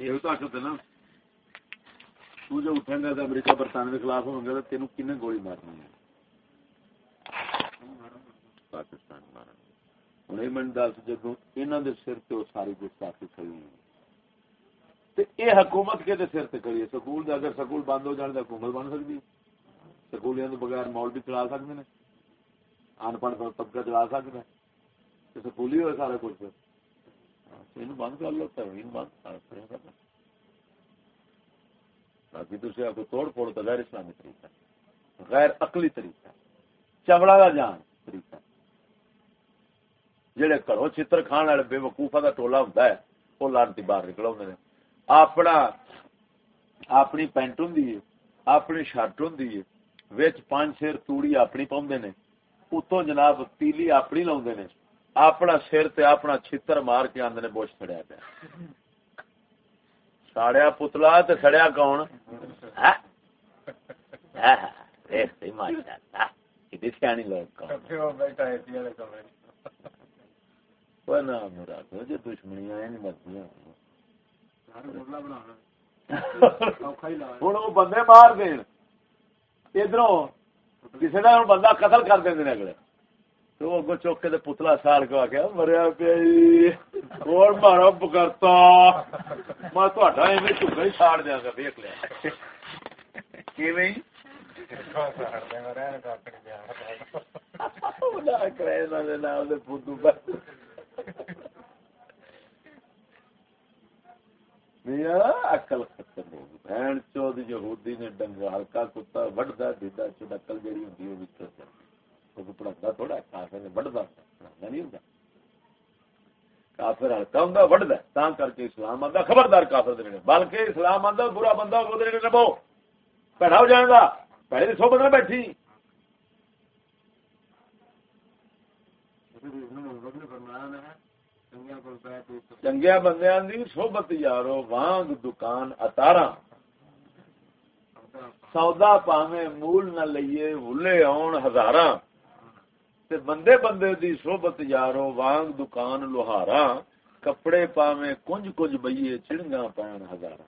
یہ تو آخر نا تو جو اٹھیں گا تو امریکہ برطانیہ کے خلاف ہوں گے تو تینوں کن گولی مارنی ہے پاکستان مارن ہوں یہ من دس جدو یہاں دے سر تے وہ ساری گستاخی کھڑی ہوئی یہ حکومت کے سر تے کھڑی ہے سکول اگر سکول بند ہو جان تو حکومت بن سکتی سکولیاں تو بغیر مول بھی چلا سکتے ہیں ان پڑھ طبقہ چلا سکتا ہے سکول ہی ہوئے سارے کچھ بند کر لو بند کر باقی تھی آپ کو توڑ پھوڑ تو غیر اسلامی طریقہ غیر اقلی طریقہ چمڑا کا جان طریقہ جہے گھروں چتر کھان والے بے وقوفا کا ٹولا ہوں وہ لانتی باہر نکل آدھے اپنا اپنی پینٹ ہوں اپنی شرٹ ہوں پانچ سیر توڑی اپنی پاؤں نے اتوں جناب تیلی اپنی لاؤ نے اپنا سر تے اپنا چھتر مار کے آدھے بوش چڑیا پیا۔ ساڑیا پتلا تو سڑیا کون؟ لوگ دشمنی ہوں بندے مار دین۔ ادھر کسی نے بندہ قتل کر دیں اگلے۔ تو اگو چوک کے پتلا سال کو آ مریا پیا اور مارا بکرتا؟ میں تھوڑا ایویں چکا ہی ساڑ دیا گا دیکھ لیا۔ اکل ختم ہو گئی۔ بہن چود یہودی نے ڈنگا ہلکا کتا وڈا دیدا چڈکل جیڑی ہوں وہ بھی پڑھا تھوڑا کافر وڈا پڑھا نہیں ہوں کافر ہلکا ہوں وڈا تا کر کے اسلام آتا خبردار کافر دے بلکہ اسلام آتا برا بندہ وہ نبو پیڑا ہو جائے گا، پہلے سو بندہ بیٹھی۔ چنگیا بندیا دی سوبت یارو، وانگ، دکان اتارا سودا پاوے مول نہ لئیے، ولے آن ہزارا تے بندے بندے دی صحبت یارو وانگ، دکان لوہارا کپڑے پاوے کنج کنج بئیے چڑنگا پان ہزارا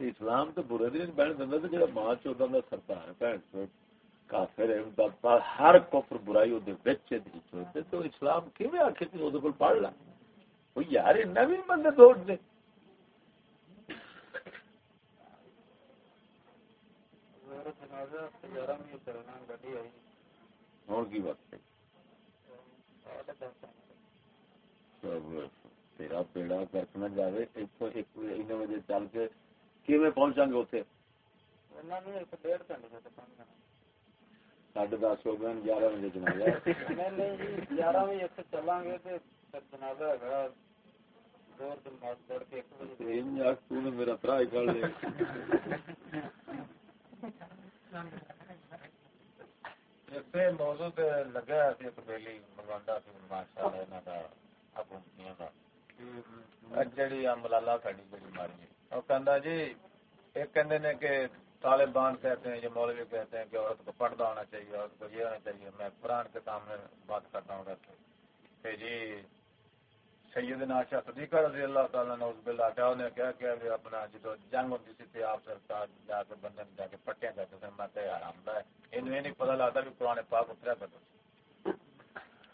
اسلام تو برے دن بہن دن تو جڑا ماں چودا دا سرکار، بہن کافر ہے ہر کفر برائی دے وچ دی تو اسلام کیویں آکھے تے او دے کول پڑھ لا؟ او یار نویں بندے دوڑ دے۔ اور کی وقت تیرا پیڑا کرنا جائے ایک بجے چل کے کیویں پہنچا گے اتنے ساڑھے دس ہو گئے گیارہ بجے جنازہ۔ گیارہ بجے چلا گے جنازہ میرا پرا ہی لگا ماشاء اللہ جڑی ملالا بڑی ماری کہندا جی ایک کہندے نے کہ طالبان کہتے ہیں یہ مولوی کہتے ہیں کہ عورت کو پردہ ہونا چاہیے عورت کو یہ ہونا چاہیے میں قرآن کے سامنے بات کرتا ہوں کہ جی سیدنا شاہ صدیقہ رضی اللہ تعالیٰ نے اس بلا کیا نے کیا کہ اپنا جدو جنگ ہوتی سی تھی آپ سرکار جا کے بندے جا کے پٹیاں کرتے تھے میں کہ آرام دا ہے۔ انہوں نہیں پتہ لگتا بھی قرآن پاک اتریا کرتا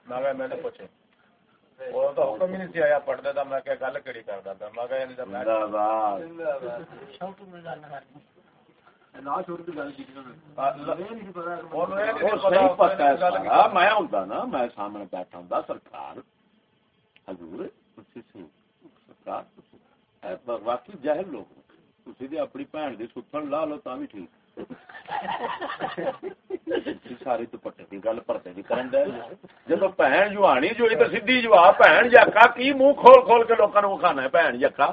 میں کہ میں نے پوچھے۔ وہ تو حکم ہی نہیں سی آیا پڑھتا تھا میں کہ گل کہڑی کرتا تھا میں کہ میں سامنے بیٹھا ہوں سرکار حضور واقعی جاہل لوگ تھی اپنی بھن کی ستن لا لو تا بھی ٹھیک۔ ساری تو پٹے کی گل پرتے کی کرن دے۔ جب بھن جو آنی جو تو سیدھی جو بھن جی یکا کی منہ کھول کھول کے لوگوں کو کھانا ہے؟ بھن جی یکا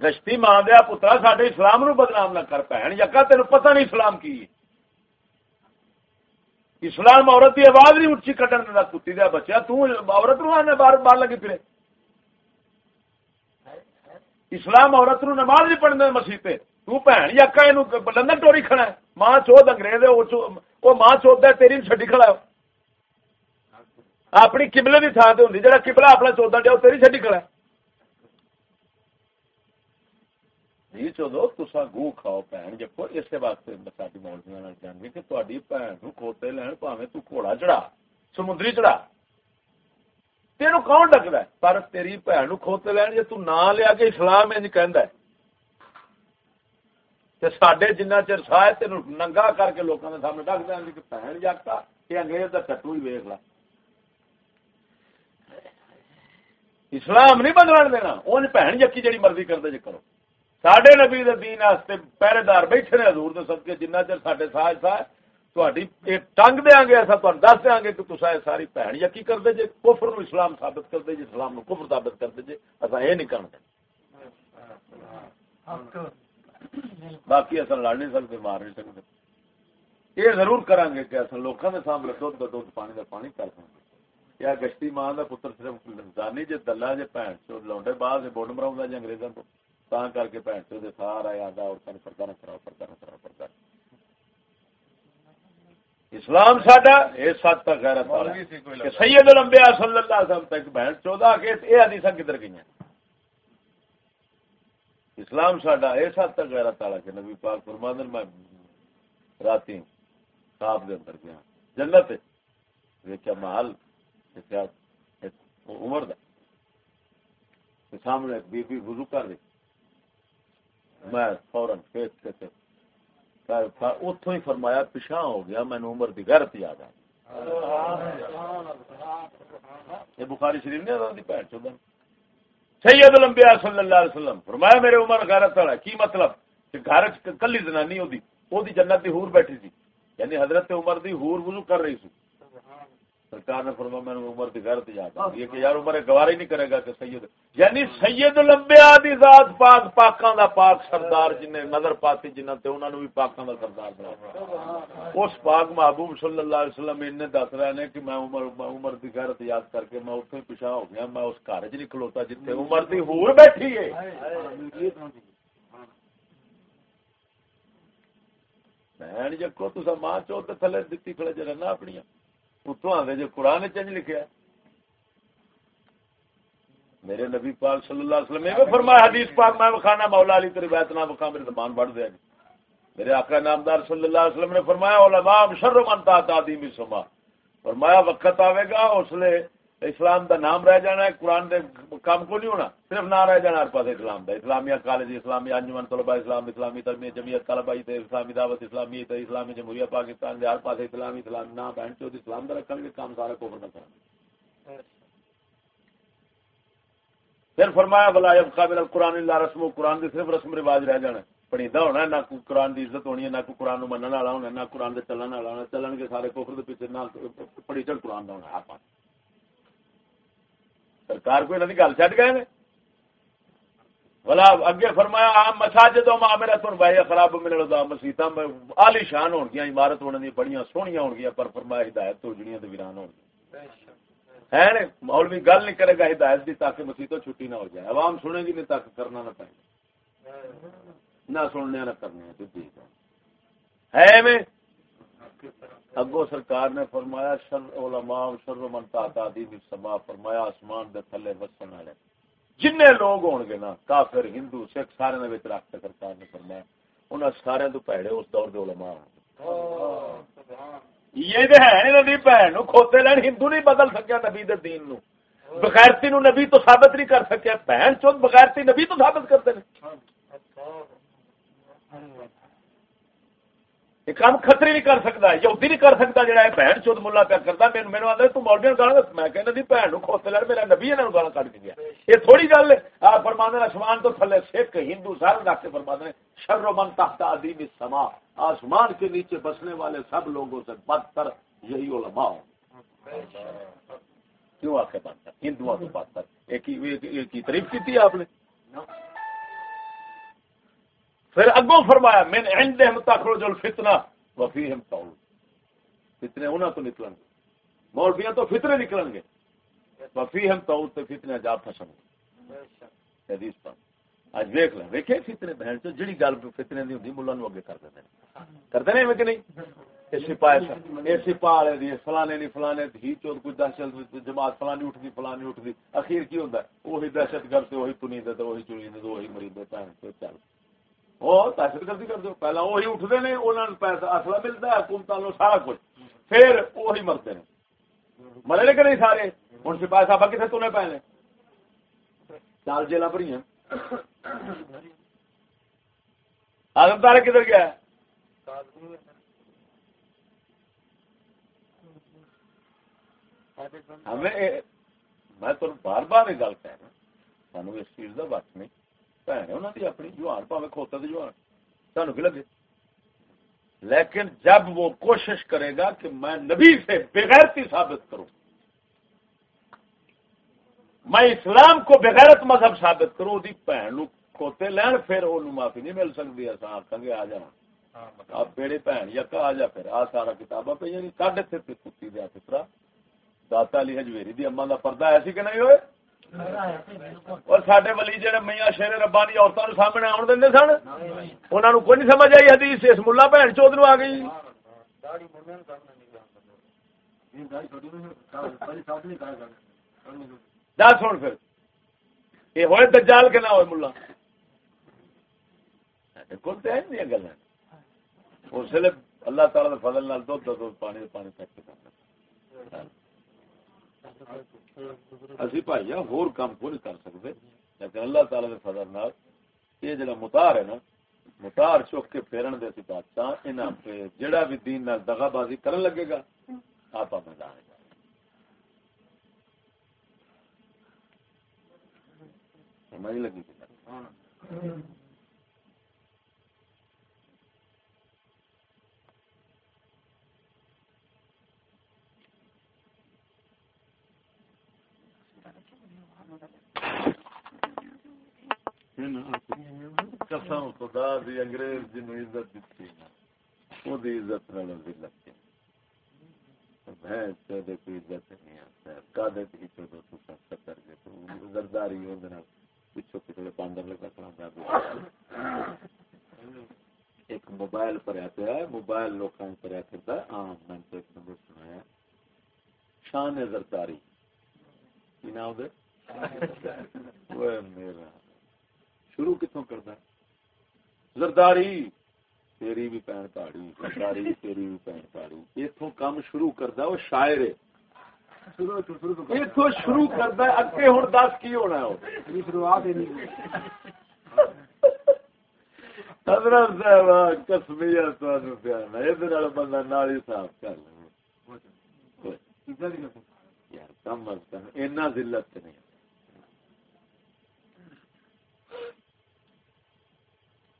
گشتی ماں دیا پترا سڈے اسلام نو بدنام نہ کر۔ بھن جی یکا تین پتہ نہیں اسلام کی ہے۔ اسلام عورت کی آواز نہیں اچھی کٹن دینا کتی دیا بچہ تورت نو آنے بار بار لگی پھرے۔ اسلام عورت نو نماز نہیں پڑھنے مسیح پہ تو بھن یا لندن ٹوری کھڑا ہے۔ ماں چوت انگریز ہے، وہ ماں چوت ہے، تیری چڈی کھڑا ہے۔ اپنی قبلے کی تھان سے ہوں جا قبلہ اپنا چودہ ڈیا تیری چڈی کلا جی چودو تسا گو کھاؤ بھن جپو اس واسطے ساری مولویا جانگی کہ تاری بھن نو کھوتے لین پاوے تو گھوڑا چڑھا سمندری چڑھا تیرو کون ڈکد پر تیری بھن نو کھوتے لین جی تو نہ لیا کے اسلام انج کہ سڈے جنہ چر سا تین ننگا کر کے لوگوں کے سامنے ڈک دیں کہ بھن جگتا یہ انگریز کا ٹٹو ہی ویک لا اسلام نہیں بدل دینا ان بھن جکی جی مرضی کرتے جی کرو سڈے نبی دین واسطے پہرے دار بیٹھے نے حضور دے سب کے جنہ چر سڈے ساج سا ٹنگ دیا گے ایسا تمہیں دس دیا گے کہ تصا ساری بھن یقین کرتے جی کفر نو اسلام ثابت کرتے جی اسلام نو کفر ثابت کرتے جی اصا یہ نہیں کرنا باقی اصل لڑ نہیں سکتے مار نہیں سکتے یہ ضرور کریں گے کہ اصل لوگوں کے سامنے دھد کا دھد پانی کا پانی کر سکتے یا گشتی ماں کا پتر صرف لمزانی جی دلہا جی بھن چو لوڈے باہر بوڈ مراؤں جی انگریزوں کو تا کر کے بھن چو سارا یاد عورتوں نے پردہ نہ کراؤ پردہ نہ کراؤ پردہ اسلام ساڈا اس حد تک غیرت کہ سید الانبیاء صلی اللہ علیہ وسلم تک بہن چودہ کے یہ حدیث کدھر گئی اسلام ساڈا اس حد تک غیرت والا کہ نبی پاک فرماندن میں رات خواب دے اندر گیا جنت ویکیا محل عمر دا سامنے بی بی وضو کر رہی میں فورن فیس کے اتو ہی فرمایا پچھا ہو گیا مینو عمر کی غیرت یاد آ یہ بخاری شریف نے بھن چودہ۔ سید الانبیاء صلی اللہ علیہ وسلم، فرمایا، میرے عمر غیرت والا کی مطلب؟ کہ گھر کلی زنانی ہوتی وہ جنت دی ہور بیٹھی تھی یعنی حضرت عمر دی ہور وضو کر رہی سی۔ سرکار نے فرما میں عمر کی غیرت یاد یہ کہ یار عمر گوارا ہی نہیں کرے گا کہ سید۔ یعنی سید لمبیا دی ذات پاک، پاکاں دا پاک سردار جن نے نظر پاتی جنہ تے انہاں نو بھی پاکاں دا سردار بنا اس پاک محبوب صلی اللہ علیہ وسلم انہیں دس رہے نے کہ میں عمر عمر دی غیرت یاد کر کے میں اوتھے پیچھے ہو گیا، میں اس گھر وچ نہیں کھلوتا جتھے عمر دی ہور بیٹھی ہے۔ بہن جکو تسا ماں چو تھلے دتی کھڑے جے رہنا اپنیاں۔ اتو آدھے جو قرآن چنج لکھا میرے نبی پاک صلی اللہ علیہ وسلم میں فرمایا، حدیث پاک میں بخانا مولا علی تری بیت نام بخا میرے زبان بڑھ دیا جی۔ میرے آقا نامدار صلی اللہ علیہ وسلم نے فرمایا، علماء شر من تا تعظیم سما۔ فرمایا، وقت آوے گا، اس لیے اسلام دا نام رہ جانا ہے، قرآن دے کام کو نہیں ہونا، صرف نہ رہ جانا ہر پاس اسلام دا۔ اسلامیہ کالج اسلامی انجمن طلبہ اسلام اسلامی ترمیہ جمعیت، طلبہ اسلامی دعوت، اسلامی اسلامی جمہوریہ پاکستان دے، ہر پاس اسلامی، اسلام نہ بہن چود اسلام دا رکھن گے، کام سارا کوفر نہ کریں پھر فرمایا بلا جب قابل القرآن اللہ رسم و قرآن دی صرف رسم رواج رہ جانا پڑھیدا ہونا ہے، نہ کوئی قرآن دی عزت ہونی ہے، نہ کوئی قرآن منن والا ہونا نہ قرآن دے چلن والا ہونا چلن کے سارے کوفر دے پیچھے، نہ پڑھی چڑھ قرآن دا ہونا ہر پاس سرکار کو انہوں نے گل چڈ گئے بلا اگے فرمایا آم مساجد میرا تم بھائی خراب ملے لو مسیت آلی شان ہو گیا عمارت ہونے دیا بڑی سوہنیا ہو گیا پر فرمایا ہدایت تو جڑیاں تو ویران ہو ہے مول بھی گل نہیں کرے گا ہدایت کی تاکہ مسیتوں چھٹی نہ ہو جائے۔ عوام سنے گی نہیں تاکہ کرنا نہ پائے نہ سننے نہ کرنے ہے میں؟ اگو سرکار نے فرمایا، شر علماء شر من تا دی سما، فرمایا، آسمان دے تھلے وسن والے۔ جن لوگ ہون گے نا، کافر، ہندو، سکھ، سارے دے وچ رکھ کے سرکار نے فرمایا، انہاں سارے تو پیڑے اس دور دے علماء یہ دے ہے نہیں نبی بہن نو کھوتے لین ہندو نہیں بدل سکیا نبی دے دین نو۔ بغیرتی نو نبی تو ثابت نہیں کر سکیا۔ بہن چود بغیرتی نبی تو ثابت کرتے ہیں یہ کام خطری نہیں کر سکتا یہودی نہیں کر سکتا جہاں بہن چود ملا پیا کرتا میرے میرے آدھے تو مولوی گالا میں کہنا جی بھن نو کھوتے لڑ میرا نبی ہے گالا کٹ کے گیا۔ یہ تھوڑی گل ہے۔ آپ فرمانے آسمان تو تھلے سکھ ہندو سارے رکھ کے فرمانے شر و من تحت عدیم سما آسمان کے نیچے بسنے والے سب لوگوں سے بدتر یہی علماء ہوں۔ کیوں آخر بدتر؟ ہندو سے بدتر۔ ایک کی تعریف کی آپ نے؟ پھر اگوں فرمایا، من عندهم تخرج الفتنہ وفيهم طول فتنے انہاں تو نکلن گے۔ مولویاں تو فتنے نکلن گے۔ وفيهم طول تے فتنے جا پھسن گے۔ حدیث پر اج دیکھ لیں ویکھے فتنے بہن تو جڑی گل فتنے دی ہوندی مولا نو اگے کر دیندے کر دیندے کہ نہیں؟ اے سپاہی اے سپاہ والے دی فلانے نہیں فلانے ہی چوت کوئی دہشت جماعت فلانی اٹھ گئی فلانی اٹھ گئی اخیر کی ہوتا ہے؟ وہی دہشت گرد تے وہی پنی دے تے وہی چنی دے وہی مریض چل۔ وہ دہشت گردی کر دو۔ پہلا وہی اٹھتے ہیں انہوں نے پیسہ اصلا ملتا ہے حکومت سارا کچھ۔ پھر وہی مرتے ہیں۔ مرے کہ نہیں سارے؟ ہوں سپاہی صاحب کتنے تنے پے نے چال جیل بھری ہیں۔ آدم تارے کدھر گیا ہمیں میں تم بار بار یہ گل کہنا سانو اس چیز کا وقت نہیں۔ اپنی جوان پاوے کھوتا تو جوان سانو کی لگے لیکن جب وہ کوشش کرے گا کہ میں نبی سے بغیرتی ثابت کروں میں اسلام کو بغیرت مذہب ثابت کروں دی بھن کھوتے لین پھر وہ معافی نہیں مل سکتی اصا آخان گے آ جانا آپ بھن یا آ جا پھر آ سارا کتاباں پہ یعنی کڈ اتنے کتی دیا پترا داتا علی ہجویری دی اما دا پردہ ایسی کہ نہیں ہوئے اور سڈے ولی جہاں میاں شیر ربانی عورتوں سامنے آن دیں سن انہوں نے کوئی نہیں سمجھ آئی حدیث، اس ملا بھن چوت نو آ گئی۔ دس ہوں پھر۔ یہ ہوئے دجال کے نہ ہوئے ملا؟ گلا اس لیے اللہ تعالی فضل نال دو دو پانی پانی تک اسی بھائی ہور کام کو نہیں کر سکتے؟ لیکن اللہ تعالی کے فضل نال یہ جڑا متار ہے نا متار چک کے پھیرن دے سی بادشاہ، انہاں پہ جڑا بھی دین نال دغا بازی کرن لگے گا، آپ میدان سمجھ لگی کہ قسم خدا دی انگریز جن عزت دیتی وہ دی عزت نال ذلت بھینس تے کوئی عزت نہیں آتا کادے تے تو تو سب کر کے تو زرداری ہو دے پچھو کتے باندر لگا کھڑا ایک موبائل پر آتے ہے موبائل لوکاں پر آتے ہے عام میں تو ایک نمبر سنایا شان زرداری کی نام دے میرا شروع کتوں کرتا ہے؟ زرداری تیری بھی پین پاڑی زرداری تیری بھی پین پاڑی۔ اتوں کام شروع کرتا وہ شاعر ہے۔ شروع کرتا ہے۔ اگے ہوں دس کی ہونا ہے۔ شروعات حضرت صاحب کسمیا یہ بندہ نالی صاف کر لے کم از کم اینا ذلت نہیں۔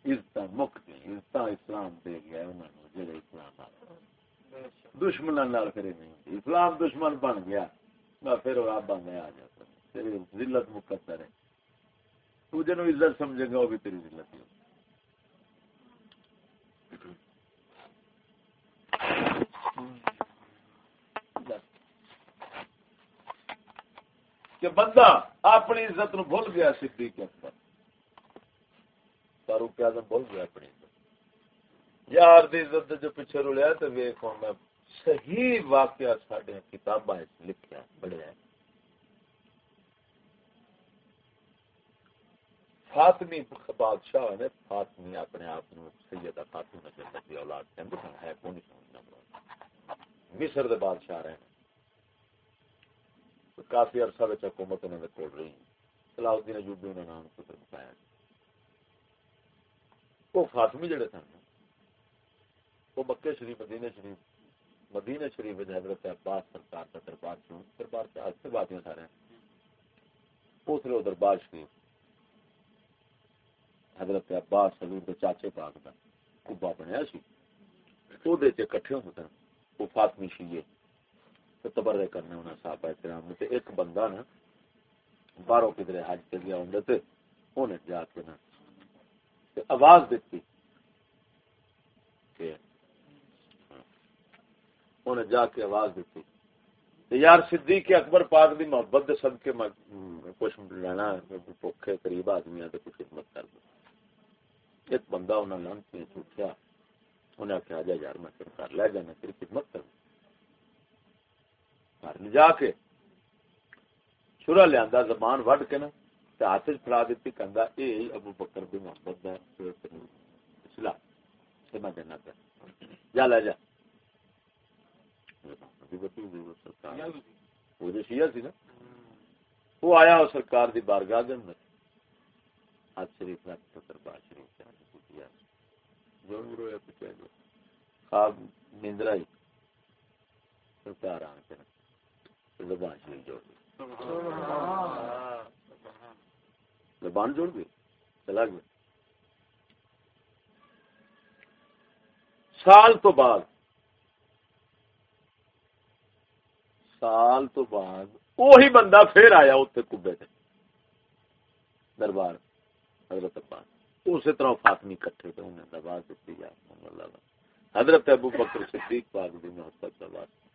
عزت مکت عزت اسلام دے گیا انہوں نے، جڑے اسلام دشمن نال کرے نہیں اسلام دشمن بن گیا میں پھر آپ میں آ جاتا تیری ذلت مقدر ہے۔ تو جنو عزت سمجھے گا، وہ بھی تیری ذلت ہی ہوگی کہ بندہ اپنی عزت نو بھول گیا صدیق اکبر۔ فاروق اعظم بول گیا اپنی عزت۔ یار دی عزت جو پیچھے رولیا تو ویخ ہوں میں صحیح واقعہ سڈے کتاباں وچ لکھیا پڑھیا فاطمی بادشاہ نے، فاطمی اپنے آپ سیدہ فاطمہ جنت دی اولاد کہندے ہے کون سمجھنا مصر دے بادشاہ رہے کافی عرصہ وچ حکومت انہوں نے توڑ رہی صلاح الدین ایوبی نے نام کو بتایا وہ فاطمی جڑے سن وہ مکے شریف مدینے شریف مدینے شریف حضرت عباس سرکار کا دربار کیوں دربار سے آج سے باتیں سارے۔ اس لیے دربار شریف حضرت عباس حضور کے چاچے پاک کا کبا بنیا سی۔ وہ کٹھے ہوتے ہیں وہ فاطمی شیے تو تبرے کرنے انہیں صاحب احترام میں ایک بندہ نا باہروں کدھر حج کے گیا ہوں انہیں جا کے نا تے آواز دیتی انہیں جا کے آواز دیتی یار صدیق اکبر پاک دی محبت دے سب کے کچھ لینا پوکھے قریب آدمی تو کچھ خدمت کر دو۔ ایک بندہ انہوں نے لانتی اٹھیا انہیں آخیا جا یار میں تیرے گھر لے جانا، تیری خدمت کر گھر لے جا کے چورا لیا زبان وڈ کے نا ہاتھ فڑا دیتی کہ اے ابو بکر بھی محبت ہے میں دینا پہ جا لے، جا۔ وہ جو شیعہ نا، وہ آیا سرکار دی بارگاہ دے اندر۔ ہاتھ شریف رکھ دربار شریف پوچھیا جو رویا پوچھا خواب نیندرا ہی سرکار آن کے زبان شریف جوڑ دی زبان جوڑ گئی چلا گیا سال تو بعد۔ سال تو بعد۔ وہی بندہ پھر آیا اتنے کبے سے دربار حضرت عباس۔ اسی طرح فاطمی کٹھے تھے انہیں دربار دیتی جا حضرت ابو بکر صدیق پاک دی محبت کا بات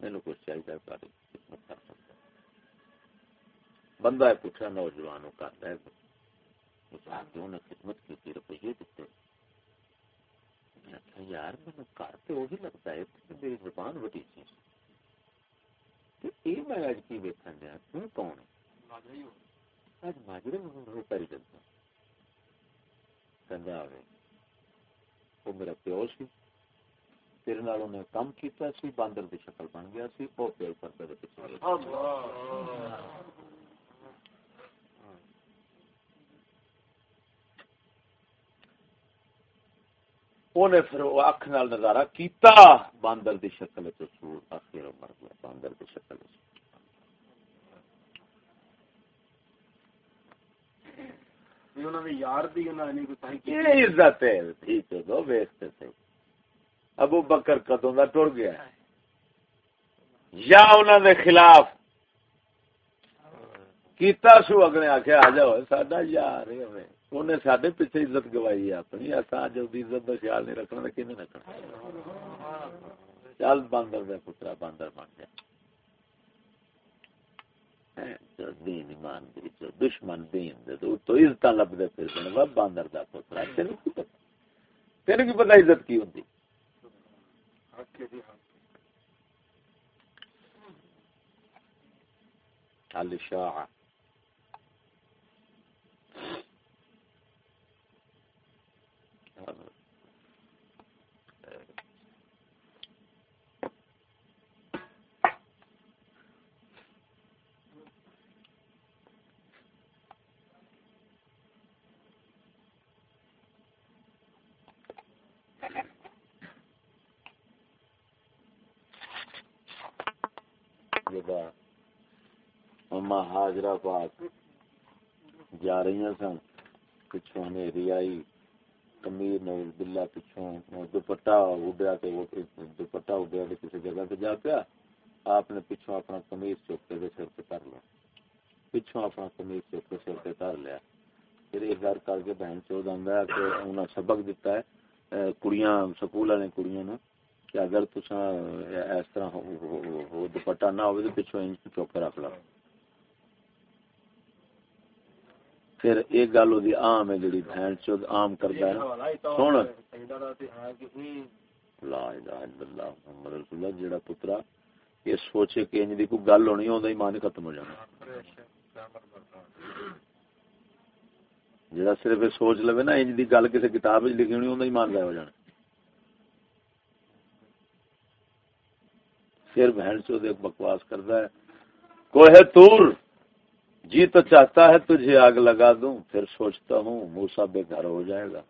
مینو کچھ چاہیے ساری خدمت کر سکتا۔ بندہ ہے پوچھا نوجوانوں کا کیوں نہ خدمت کی تھی روپیے دیتے۔ یار مجھے گھر تو وہی لگتا ہے میری زبان وڈی چیز یہ میں اج کی ویکن دیا تم کون اج ماجرے کنجا آئے وہ میرا پیو سی۔ تیرے نال انہیں کام کیتا سی باندر دی شکل بن گیا سی پیل پر پیچھے انہیں پھر وہ اکھ نال نظارہ کیتا باندر دی شکل وچ سور اخیر مر گیا باندر دی شکل وچ۔ ابو بکر کدوں کا ٹر گیا یا انہوں نے خلاف کیتا سو اگنے آخیا آ جاؤ، ساڈا یار انہیں سڈے پیچھے عزت گوائی اپنی ایسا جب عزت کا خیال نہیں رکھنا تو رکھنا؟ چل باندر دے پترا، باندر بن جائے دین ایمان دشمن دین دے، تو عزت لب پھر باندر دا پترا۔ تین کی پتا تین کی پتا الشاعة کی ہوں شاہ ہاجرہ پاک جا رہی سن، پچھوں نیری آئی کمیر نوز بلا پچھوں دوپٹا اڈیا تو دوپٹا اڈیا تو کسی جگہ سے جا پیا۔ آپ نے پچھوں اپنا کمیر چوک کے سر پہ کر لیا۔ پچھوں اپنا کمیر چوک کے سر پہ کر لیا۔ پھر ایک گھر کر کے بہن چود آدھا کہ انہیں سبق دیتا ہے کڑیاں، سکول والے کڑیاں نے کہ اگر تسا اس طرح دوپٹا نہ ہو پچھوں چوک کے رکھ لو۔ پھر ایک گل وہ آم ہے جڑی بہن چود آم کرتا ہے۔ سن۔ لا الہ الا اللہ محمد رسول اللہ جڑا پترا یہ سوچے کہ انج دی کوئی گل ہونی ہوندا ایمان ختم ہو جانا۔ جڑا صرف سوچ لوے نا، انج دی گل کسی کتاب وچ لکھی ہونی ہوندا ایمان غائب ہو جانا۔ پھر بہن چود ایک بکواس کردا ہے، کوہ تور جی تو چاہتا ہے تجھے آگ لگا دوں. پھر سوچتا ہوں موسا بے گھر ہو جائے گا،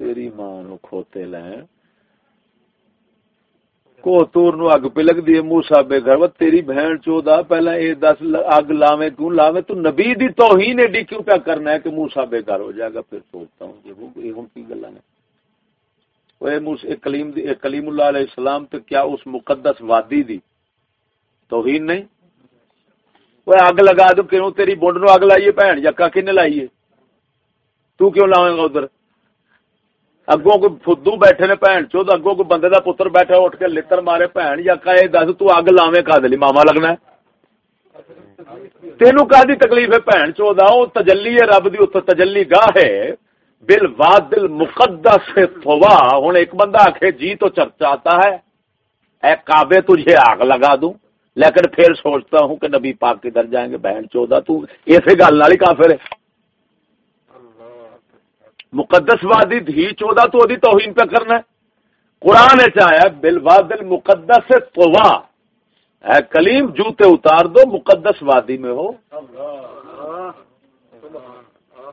تیری ماں نو کھوتے لائیں کو تور نو اگ پہ لگ دیے موسا بے گھر، وہ تیری بہن چودا پہلا اے دس اگ لاویں کیوں لاویں تو نبی دی توہین ایڈی کیوں پیا کرنا ہے کہ موسا بے گھر ہو جائے گا? پھر سوچتا ہوں یہ ہوں کی گلا نے؟ کلیم کلیم اللہ علیہ السلام تو کیا اس مقدس وادی دی؟ توہین نہیں؟ وہ اگ لگا دو کیوں تیری بونڈ نو اگ لائیے بھن جکا کن لائیے؟ تو کیوں لاویں گا ادھر؟ اگوں کوئی فدو بیٹھے نے بھن چو اگوں کوئی بندے دا پتر بیٹھا اٹھ کے لتر مارے بھن جکا یہ دس تو اگ لاویں کا دلی ماما لگنا ہے۔ تینو کا دی تکلیف ہے بھن؟ چو دا او تجلی ہے، رب دی اتنے تجلی گاہ ہے۔ بل وادل مقدس فوا ہوں ایک بندہ آخے جی تو چرچا آتا ہے۔ اے کعبے تجھے آگ لگا دوں۔ لیکن پھر سوچتا ہوں کہ نبی پاک کدھر جائیں گے؟ بہن چودہ، تو ایسے گل والی کافر ہے۔ مقدس وادی دھی چودہ، تو ادی توہین پہ کرنا ہے۔ قرآن چاہیا بل وادل مقدس فوا اے کلیم، جوتے اتار دو، مقدس وادی میں ہو۔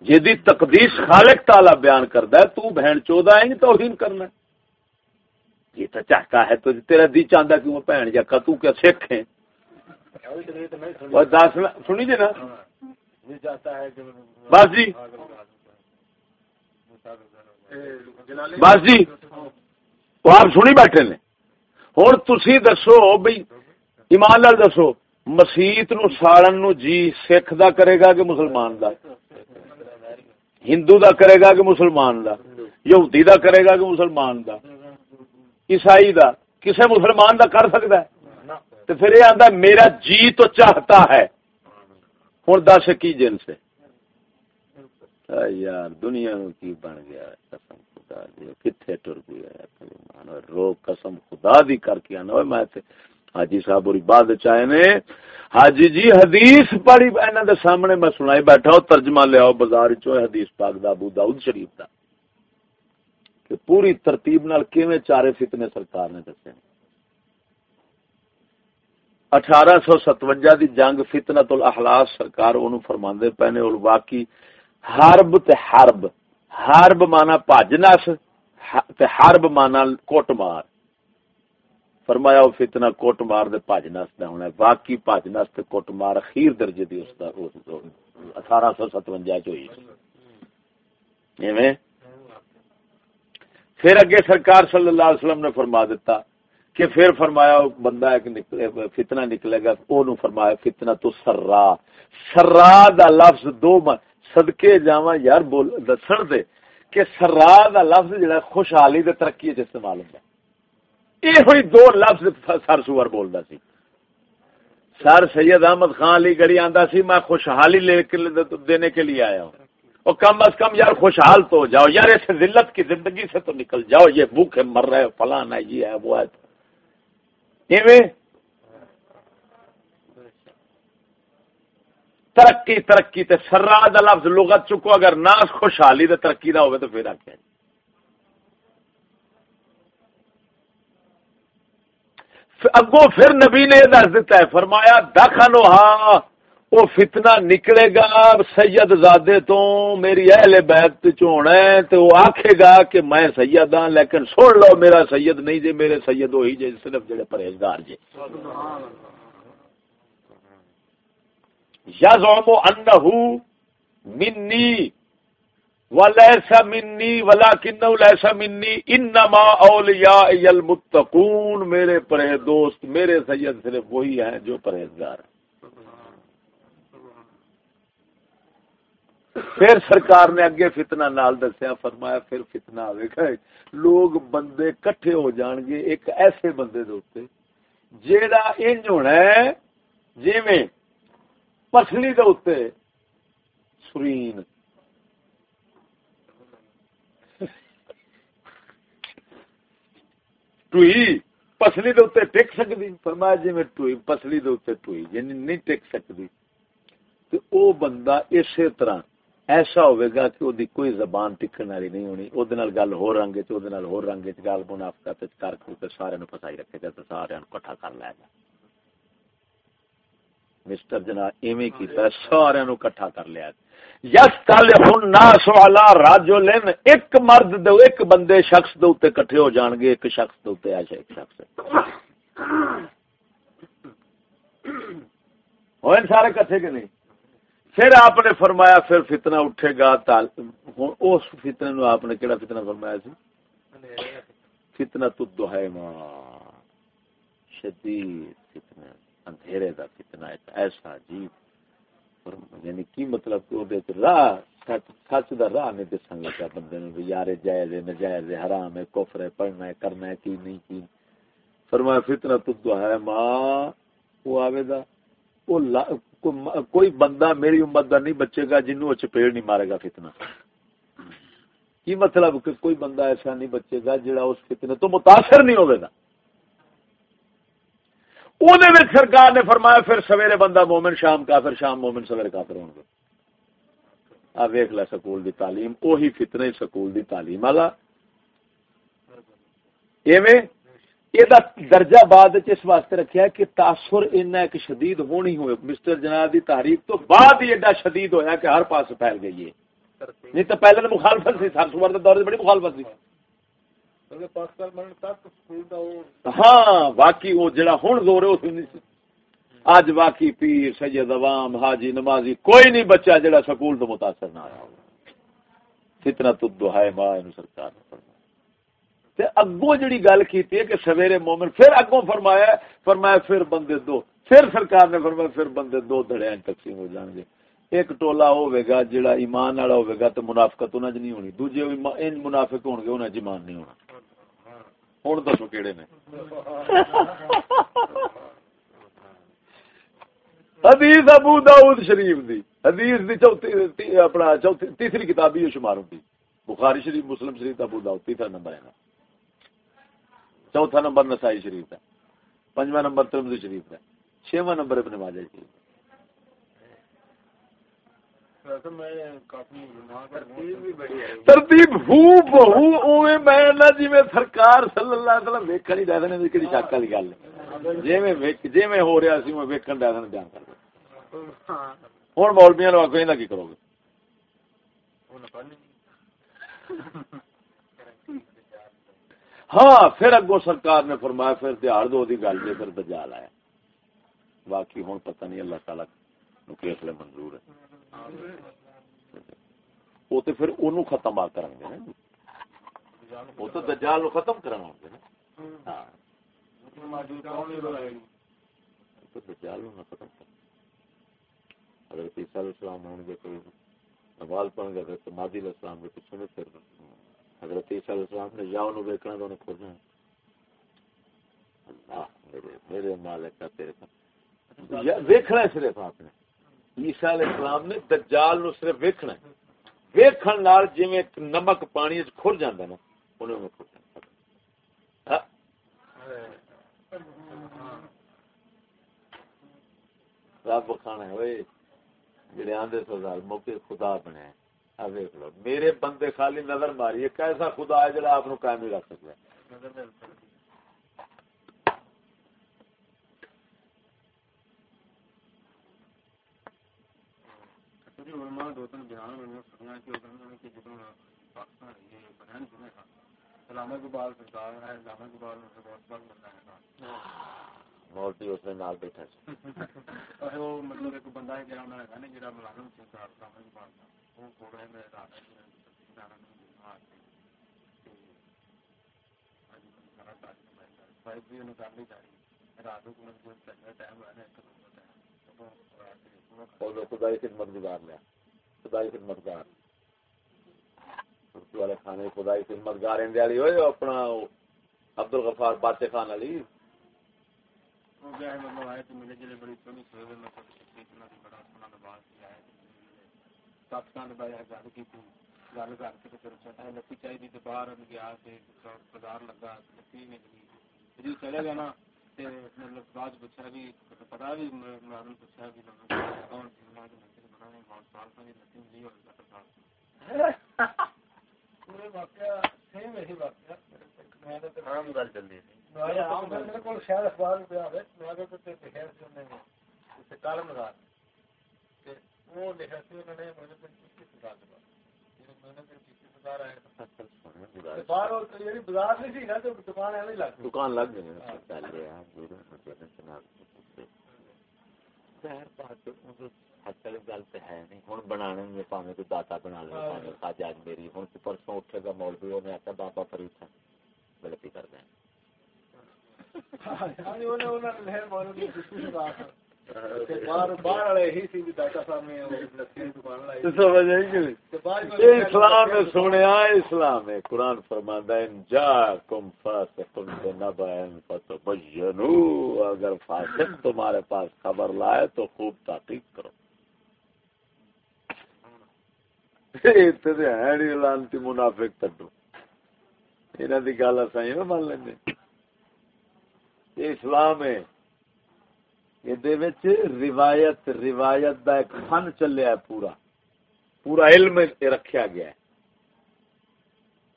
جدی تقدیس خالق تالا بیان کردا ہے، تو بہن چودہ آئیں گی توہین کرنا یہ تو چاہتا ہے، تو تیرا دی چاہتا کہ وہ بہن جا تو کیا سکھ ہیں۔ سنی جی نا؟ بس جی بس جی تو آپ سنی بیٹھے نے۔ ہوں تھی دسو بھائی ایمان لال دسو مسیت نو ساڑن نو جی سکھ دا کرے گا کہ مسلمان دا؟ ہندو دا کرے گا کہ مسلمان دا، یہودی دا کرے گا کہ مسلمان دا، عیسائی دا، کسے مسلمان دا کر سکتا ہے؟ تو پھر یہ آتا میرا جی تو چاہتا ہے۔ ہوں، دس کی جن سے۔ یار، دنیا نو کی بن گیا قسم خدا دی کتنے ٹر گیا رو قسم خدا دی کر کے آنا۔ میں حاجی صاحب اور بعد چاہے نے حاجی جی حدیث پڑھی، انہاں دے سامنے میں سنائی بیٹھا ہوں ترجمہ لے آؤ بازار چو حدیث پاک دا، ابو داؤد شریف دا۔ کہ پوری ترتیب نال کیویں چارے فتنے سرکار نے دسے اٹھارہ سو ستوجا دی جنگ فتنت الاحلاس سرکار اونوں فرماندے پے نے، اور واقعی حرب تے حرب حرب مانا پج تے حرب مانا کوٹ مار۔ فرمایا وہ فتنہ کوٹ مار دے پج نس ہونا ہے۔ واقعی پج نس کوٹ مار اخیر درجے دی اس دا اٹھارہ سو ستوجا چ ہوئی۔ ایویں؟ پھر اگے سرکار صلی اللہ علیہ وسلم نے فرما دیتا کہ پھر فرمایا بندہ ایک نکلے، فتنہ نکلے گا، او فرمایا، فتنہ تو سرا۔ سرا دا لفظ دو من صدقے جاواں، یار بول، دسن دے کہ سرا دا لفظ جڑا خوشحالی دے ترقی وچ استعمال ہوندا اے ہوئی دو لفظ سر سور بولدا سی۔ سر سید احمد خان علی گڑی آندا سی، میں خوشحالی لے کے دینے کے لیے آیا ہوں۔ اور کم از کم یار خوشحال تو ہو جاؤ۔ یار اس ذلت کی زندگی سے تو نکل جاؤ۔ یہ بھوکے مر رہے فلان ہے یہ ہے، وہ ہے۔ ترقی ترقی تے سرا دا لفظ لغت چکو، اگر نہ خوشحالی دے ترقی دا ہوئے تو پھر آکے اگو پھر نبی نے دس دیتا ہے، فرمایا دخلو ہاں وہ فتنہ نکلے گا، سید زادے تو میری اہل بیت چونا ہے تو وہ آکھے گا کہ میں سید ہاں لیکن سن لو، میرا سید نہیں جے، میرے سید وہی جے، صرف جڑے پرہیزگار جے۔ یزعم انه منی ولیسا منی ولکنه لیسا منی انما اولیاء المتقون میرے پرہ دوست، میرے سید صرف وہی ہیں جو پرہیزگار ہیں۔ پھر سرکار نے اگے فتنہ نال دسیا، فرمایا پھر فتنہ آئے گا۔ لوگ بندے کٹھے ہو جان گے ایک ایسے بندے دے جیڑا انج ہونا ہے جویں پسلی دے سرین ٹوئی پسلی دے ٹک سکدی فرمایا جی میں ٹوئی پسلی دے ٹوئی یعنی نہیں ٹک سکدی تے او بندہ اسی طرح ایسا ہوئے گا کہ او دی کوئی زبان ٹکن والی نہیں ہونی او دے نال گل ہو رنگ تے او دے نال ہو رنگ چ گل منافقت تے کار کر کے سارے نو ہی رکھے گا تے سارے کٹھا کر لے گا مسٹر جناب ایویں کیتا سارے نو کٹھا کر لیا یس کل الناس علی رجلن ایک مرد دے، ایک بندے شخص دے اوتے کٹھے ہو جان گے، ایک شخص دے اوتے ایسا ایک شخص ہوئے سارے کٹھے کہ نہیں؟ پھر آپ نے فرمایا، پھر فتنہ اٹھے گا اس فتنے نو آپ نے کہڑا فتنہ فرمایا سی؟ فتنہ تو دہائے ماں، شدید فتنہ۔ اندھیرے دا فتنہ ایسا عجیب یعنی کی مطلب کہ وہ راہ سچ دا راہ نہیں دسن لگا بندے نے یار جائز ہے نجائز ہے، حرام ہے، کفر ہے، پڑھنا ہے، کرنا ہے، کی نہیں کی۔ فرمایا، فتنہ تو دہائے ماں، وہ آوے دا وہ کوئی بندہ میری امت کا نہیں بچے گا جنوں چپیڑ نہیں مارے گا فتنا کی مطلب کہ کوئی بندہ ایسا نہیں بچے گا جڑا اس فتنے تو متاثر نہیں ہوگا سرکار نے فرمایا پھر سویرے بندہ مومن شام کافر شام مومن سویرے کافر ہوں گے۔ آ ویخ لے سکول دی تعلیم وہی فتنے سکول دی تعلیم والا۔ ایویں؟ یہ درجہ بعد اس واسطے رکھا کہ تاثر اینا ایک شدید ہونی ہوئے۔ مسٹر جناب دی تحریک تو بعد ہی ایڈا شدید ہویا کہ ہر پاس پھیل گئی ہے۔ نہیں تو پہلے مخالفت سی سر سمر دور سے بڑی مخالفت سی۔ ہاں باقی وہ جڑا ہوں زور ہے اج باقی پیر، سید عوام، حاجی، نمازی، کوئی نہیں بچہ جڑا سکول تو متاثر نہ آیا فتنا تو دہائے ماں سرکار نے فرمایا۔ تے اگوں جڑی گل کیتی ہے کہ سویرے مومن، پھر اگوں فرمایا فرمایا پھر بندے دو۔ پھر سرکار نے فرمایا پھر بندے دو دھڑے تقسیم ہو جان گے۔ ایک ٹولا ہوے گا جڑا ایمان والا ہوے گا تے منافقت انہاں نہیں ہونی۔ دوجے ان منافق ہون گے، انہاں ایمان نہیں ہونا۔ ہن دسو کیڑے نے۔ حدیث ابو داؤد شریف دی۔ حدیث دی چوتھی اپنا چوتھی تیسری کتاب ہی شمار ہوندی۔ بخاری شریف، مسلم شریف ابو داؤد، تیسرا نمبر ہے نا۔ چوتھا نمبر نسائی شریف ہے پنجواں نمبر ترمزی شریف ہے چھواں نمبر اپنے ماجا شریف ہے ترتیب ہو بہو میں جی میں سرکار صلی اللہ علیہ وسلم ویکھن ہی دے دے کڑی شک والی گل جی میں جی میں ہو رہا سی میں ویکھن دے بیان کر دے ہن مولویاں لو کوئی نہ کی کرو گے؟ ہاں پھر اگو سرکار نے فرمایا پھر دیہڑ دو دی گل جی پھر دجال آیا۔ باقی ہوں پتہ نہیں اللہ تعالی نو کس لیے منظور ہے وہ تو پھر انہوں ختم آ کر گے نا وہ تو دجال ختم کرنا ہوں گے نا تو دجال نو ختم کر اگر عیسیٰ علیہ السلام ہوں گے تو نماز پڑھ گے تو مادی علیہ السلام کے پیچھے میں پھر حضرت عیسیٰ علیہ السلام نے یا انہوں ویکنا تو انہیں کھولنا اللہ میرے میرے مالک کا تیرے کا ویکھنا صرف آپ نے عیسیٰ علیہ السلام نے دجال نو صرف ویکھنا ہے۔ ویکھن نال جویں نمک پانی وچ کھل جاندا نا، انہوں نے کھل جاندا ہاں۔ رب کھانا ہے، اوئے جڑے آندے سو موقع خدا بنے ویک لو، میرے بندے خالی نظر ماری کیسا خدا ہے جڑا آپ قائم نہیں رکھ سکتا ہے؟ مولتی اس نے نال بیٹھا مطلب ایک بندہ ہے جڑا ملازم خدائی خدمت گزار لیا، خدائی خدمت گار والے کھانے خدائی خدمت گار انڈیا والی ہوئے اپنا عبد الغفار بادشاہ خان علی۔ مطلب آئے تو ملے جلے بڑی گل کر کے پھر چٹا لکی چاہیے باہر گیا بازار لگا لکی نکلی چلے گا نا مطلب بعد پوچھا بھی پتا بھی ملازم پوچھا بھی کون بہت سال کا لکی ملی اور پورے واقعہ سیم یہی واقعہ۔ عام گل چل رہی تھی شاید اخبار میں پیا میں کالم لگا وہ لکھا سی انہوں نے میں نے کسی سزا دیا دکان لگ گئی گل تو ہے نہیں۔ ہوں بنا پاوے تو داتا بنا لے اج اج میری۔ ہوں پرسوں اٹھے گا مولوی انہیں آخیا بابا فرید تھا غلطی کر دیں اسلام سونے اسلام ہے قرآن فرماندہ جا کم فاسق اگر فاسق تمہارے پاس خبر لائے تو خوب تحقیق کرو لانتی منافق تڈو یہاں کی گل یہ من لیں اسلام ہے روایت روایت دا ایک فن چلیا پورا پورا علم رکھیا گیا ہے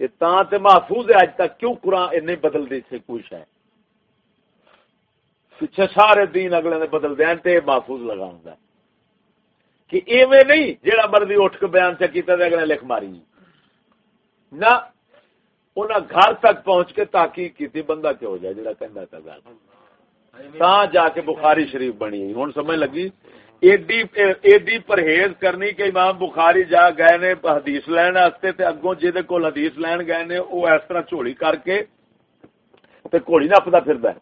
یہ تاں تے محفوظ ہے اج تک کیوں قرآن نہیں بدل دی سے کچھ ہے پیچھے سارے دین اگلے نے بدل دین تے محفوظ لگاؤں گا کہ ایویں نہیں جیڑا مرضی اٹھ کے بیان سے کیتا تے اگلے لکھ ماری نہ انہاں گھر تک پہنچ کے تحقیق کی بندہ کیا ہو جائے جڑا کہندا تھا گل تا جا کے بخاری شریف بنی ہوں سمجھ لگی؟ ایڈی ایڈی پرہیز کرنی کہ امام بخاری جا گئے نے حدیث لین واسطے تے اگوں جے دے کول حدیث لین گئے نے، او اس طرح چوڑی کر کے تے گھوڑی نپدا پھردا ہے۔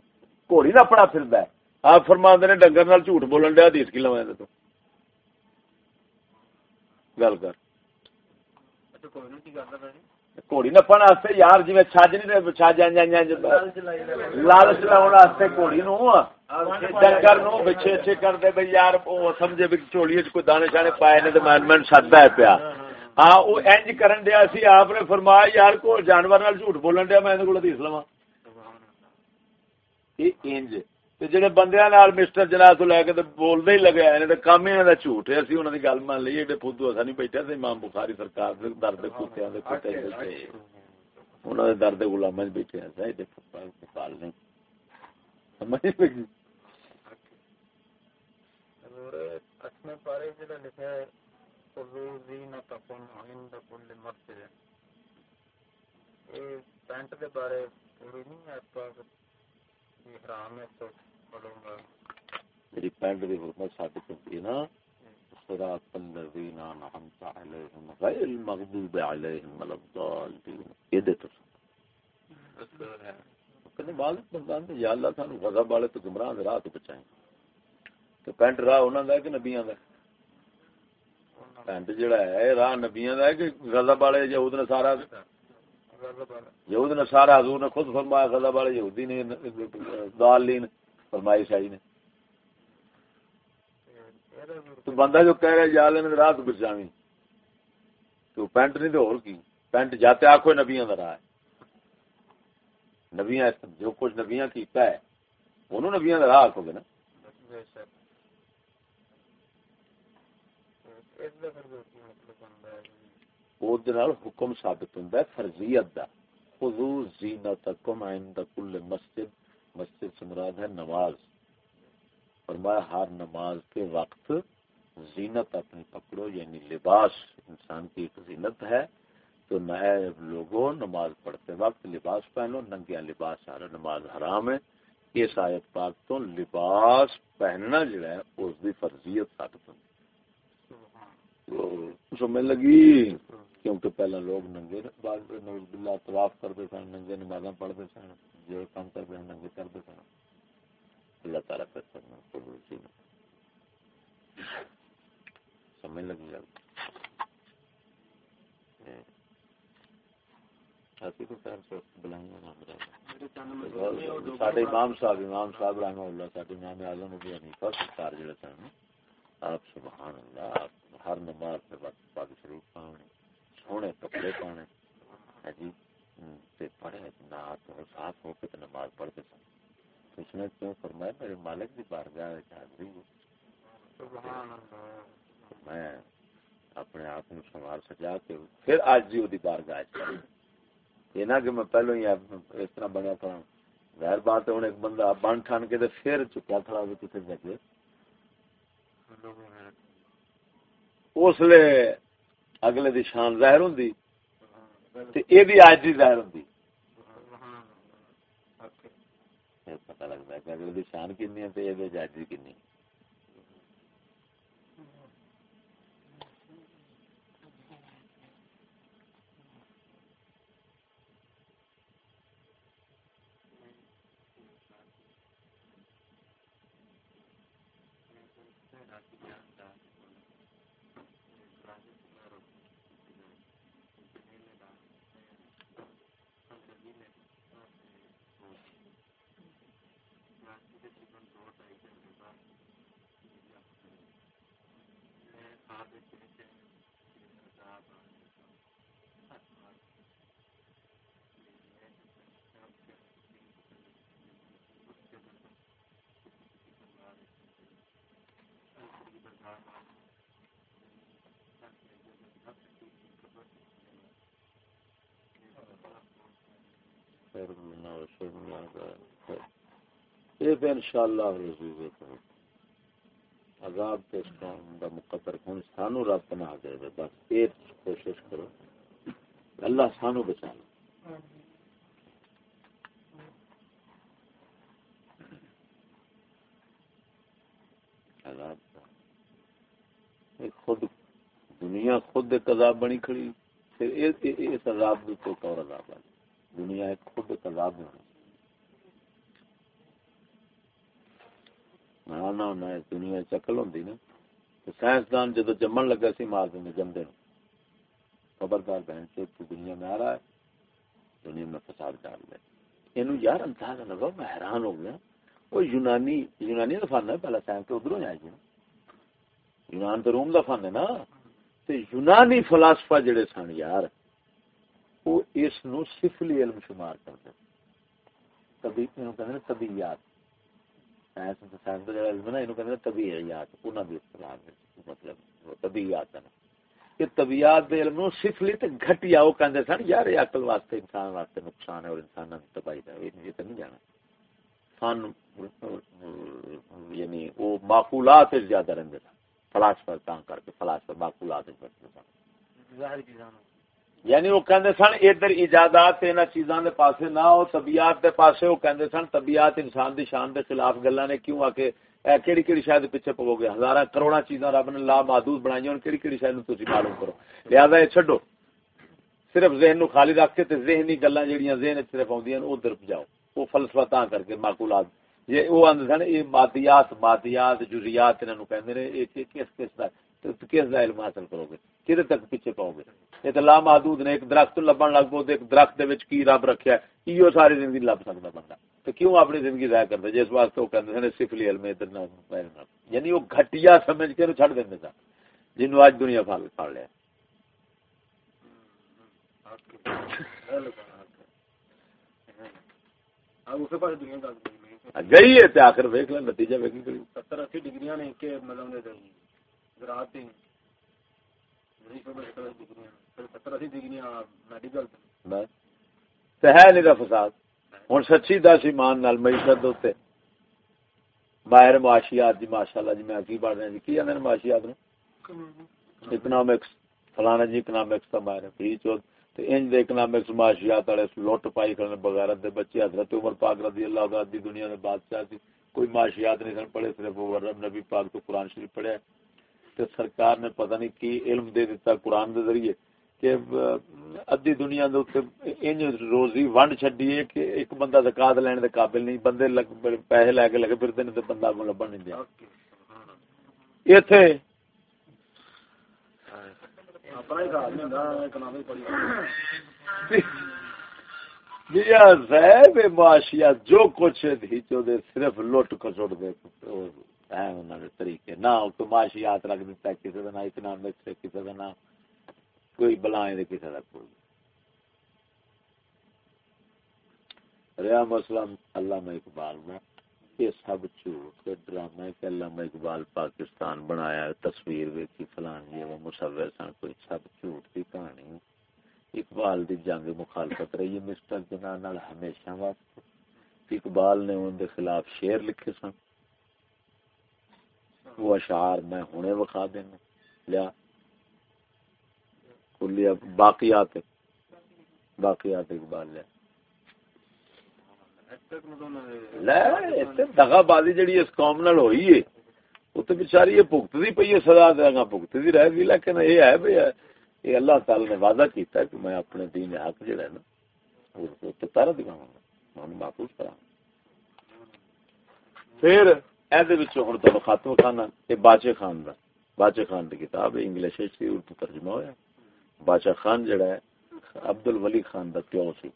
گھوڑی نپنا پھردا ہے۔ آپ فرماندے نے ڈنگر نال جھوٹ بولن دے، حدیث کی لواں تو۔ گل کر۔ اچھا کوئی نہیں، کی گل کردا گھوڑی نپن یار جی چھج نہیں چھج لالچ لاؤن واسطے گھوڑی نو ڈنگر نو بچے اچھے کر دے بھائی یار وہ سمجھے بھی چولی کوئی دانے شانے پائے نے تو میں سدا ہے پیا ہاں وہ انج کرن دیا سی آپ نے فرمایا یار کو جانور جھوٹ بولن دیا میں حدیث لواں انج جڑے بندے مسٹر جناب تو لے کے بولتے ہی لگے آئے تو کام ہی کا جھوٹ ہے اسی انہوں نے گل مان لی ایڈے فدو اصا نہیں بیٹھے تھے امام بخاری سرکار درد کتیا انہوں نے درد گلام بیٹھے پال نہیں پینٹ کے بارے پوری نہیں حرام ہے میری پینٹ کی حرمت ثابت ہوتی ہے نا صراط الذين انعمت عليهم غير المغضوب عليهم ولا الضالين یہ دے تو کنے بعد بندان تے یا اللہ سانو غضب والے تو گمراہ دے راہ تو بچائیں۔ تو پینٹ راہ انہاں دا ہے کہ نبیاں دا پینٹ جڑا ہے راہ نبیاں دا ہے کہ غضب والے یہود نے سارا یہود نے سارا حضور نے خود فرمایا غضب والے یہودی نے ضالین۔ فرمائی شاہی نے۔ تو بندہ جو کہہ رہا ہے یا نے رات بچاوی تو پینٹ نہیں تو اور کی۔ پینٹ جاتے آخو نبیاں کا راہ ہے۔ نبیاں جو کچھ نبیاں کیتا ہے انہوں نبیاں کا راہ آخو گے نا۔ حکم ثابت ہوں فرضیت دا۔ خذو زینتکم عند کل مسجد مسجد سے مراد ہے نماز۔ فرمایا، ہر نماز کے وقت زینت اپنی پکڑو یعنی لباس، انسان کی ایک زینت ہے، تو نئے لوگوں نماز پڑھتے وقت لباس پہنو ننگیا لباس، سارا نماز حرام ہے۔ اس آیت پاک تو لباس پہننا جو ہے، اس کی فرضیت ثابت ہوتی۔ سمجھ لگی؟ کیونکہ پہلا لوگ ننگے بلا طواف کرتے سن ننگے نماز پڑھتے سن جو کام کرتے ہیں ننگے کرتے سن۔ اللہ تعالیٰ پہ سمجھ لگی جب امام صاحب امام صاحب رحمہ اللہ سارے امام اعظم ابو حنیفہ سرکار جڑے سن آپ سبحان اللہ ہر نماز کے وقت پاک شریف پانے سونے کپڑے پانے صاف ہو کے نماز پڑھتے سن اس نے کیوں فرمایا میرے مالک کی بارگاہ حاضری میں اپنے آپ کو سنوار سجا کے پھر آج جی وہ بارگاہ یہ نہ کہ میں پہلو ہی اس طرح بنیا تھا ظاہر بات ہے ایک بندہ بن ٹھان کے پھر چکیا کھڑا ہو کسی جگہ اس لیے اگلے دی شان ظاہر ہوندی تے اے ظاہر ہوندی۔ پتہ لگدا ہے کہ اگلے دی شان کتنی ہے تے اے دی عاجزی یہ تو انشاءاللہ عذاب اس قوم دا مقدر سانو رب پناہ دے دے۔ بس کوشش کرو۔ اللہ سانو بچا لے۔ عذاب خود دنیا خود ایک عذاب بنی کھڑی۔ پھر اس عذاب بھی کوئی اور عذاب ہے۔ دنیا ایک خود تضاد ایک عذاب بنی دنیا چکل ہوں نا۔ سائنسدان جدو جمن لگا سی، مار دیں جمدے خبردار بہن سے دنیا میں آ رہا ہے، دنیا میں فساد ڈال دے یہ یار اندازہ لگا میں حیران ہو گیا۔ وہ یونانی یونانی کا فن ہے، پہلا سائنس تو ادھر جائے گی یونان تو روم کا فن ہے نا۔ تو یونانی فلاسفہ جڑے سن یار وہ اس نو سفلی علم شمار کرتے طبی طبیعت مطلب طبیعت سفلی گھٹیا وہ کہتے سن، یار عقل واسطے انسان واسطے نقصان ہے اور انسان تباہی کا یہ تو نہیں جانا۔ فن یعنی وہ معقولات زیادہ رہتے سن۔ فلاسفر کر کے فلاسفر معقولات یعنی وہ کہندے سن ادھر ایجادات انہاں چیزاں دے پاسے نہ ہو، طبیعت دے پاسے، وہ کہندے سن طبیعت انسان دی شان دے خلاف گلاں نے کیوں آ کے کیڑی کیڑی شاید پیچھے پو گے ہزاراں کروڑاں چیزاں رب نے لا محدود بنائی ہن کیڑی کیڑی شاید تسی معلوم کرو۔ لہذا اے چھڈو۔ صرف ذہن نو خالی رکھ کے تے ذہنی گلاں جڑیاں ذہن وچ صرف اوندیاں ادھر جاؤ۔ وہ فلسفہ تاں کر کے معقولات۔ یہ وہ اندر سن، یہ مادیات مادیات جزیات انہاں نو کہندے نے اے کس کس دا کس دا علم حاصل کرو گے۔ کدھر تک پیچھے پاؤ گے۔ یہ تو لا محدود نے ایک درخت لبن لگ پو ایک درخت دے وچ کی رب رکھیا ہے۔ یہ ساری زندگی لب سکتا بندہ۔ تو کیوں اپنی زندگی ضائع کرتا جس واسطے وہ کہتے ہیں سفلی علم ادھر نہ یعنی وہ گھٹیا سمجھ کے چھڑ دیں سن جنوں اج دنیا پھال پھاڑ لیا گئی ہے آخر ویک لیں نتیجہ ویک ستر اسی ڈگریاں نے کہ مطلب زراعت ہے نہیں فساد۔ ہوں سچی دس ایمان نال معیشت باہر معاشیات جی ماشاء اللہ جی میں کی پڑھ رہا جی کی آدھے معاشیات نو اکنامکس فلانا جی اکنامکس کا باہر انج دے اکنامکس معاشیات والے لوٹ پائی کرنے بغیرت دے بچے، حضرت عمر پاک رضی اللہ عنہ دی دنیا دے بادشاہ سی کوئی معاشیات نہیں سن پڑھے، صرف وہ نبی پاک تو قرآن شریف پڑھیا تے سرکار نے پتہ نہیں کی علم دے دیتا قرآن دے ذریعے کہ ادھی دنیا دے انج روزی ونڈ چھڈی ہے کہ ایک بندہ زکات لینے دے قابل نہیں بندے لگ پیسے لے کے لگے پھرتے نے تے بندہ لبن نہیں دیا۔ ایتھے معاشیات جو کچھ صرف لٹ کچوٹ دے۔ ہاں، طریقے۔ نہ کوئی معاشیات رکھ دیتا کسی کا نہ اکنامکس کسی کا نہ کوئی بلائیں کسی کا کوئی۔ ریا مسلم علامہ اقبال میں، یہ سب جھوٹ ڈرامہ کہ علامہ اقبال پاکستان بنایا، تصویر ویکھی فلان جی یہ وہ مصور سن کوئی سب جھوٹ کی کہانی۔ اقبال دی جنگ مخالفت رہی، مسٹر جنان نال ہمیشہ واسطے اقبال نے ان دے خلاف شعر لکھے سن۔ وہ اشعار میں ہونے وکھا دینا لیا۔ کلیا باقیات باقیات اقبال لیا۔ دگا بازی جڑی اس قوم نال ہوئی ہے، وہ تو بچاری یہ بھگتی پی ہے، سزا دیا بھگتی رہ گئی، لیکن یہ ہے بھائی یہ اللہ تعالی نے وعدہ کیتا ہے کہ میں اپنے دین حق جڑا ہے نا، وہ پہرا دکھاؤں گا، میں محفوظ کرا پھر ہوں خاتم خان یہ باچے خان کا باچے خان کی کتاب انگلش اردو ترجمہ ہوا باچا خان جڑا ہے عبد الولی خان کا پیو سی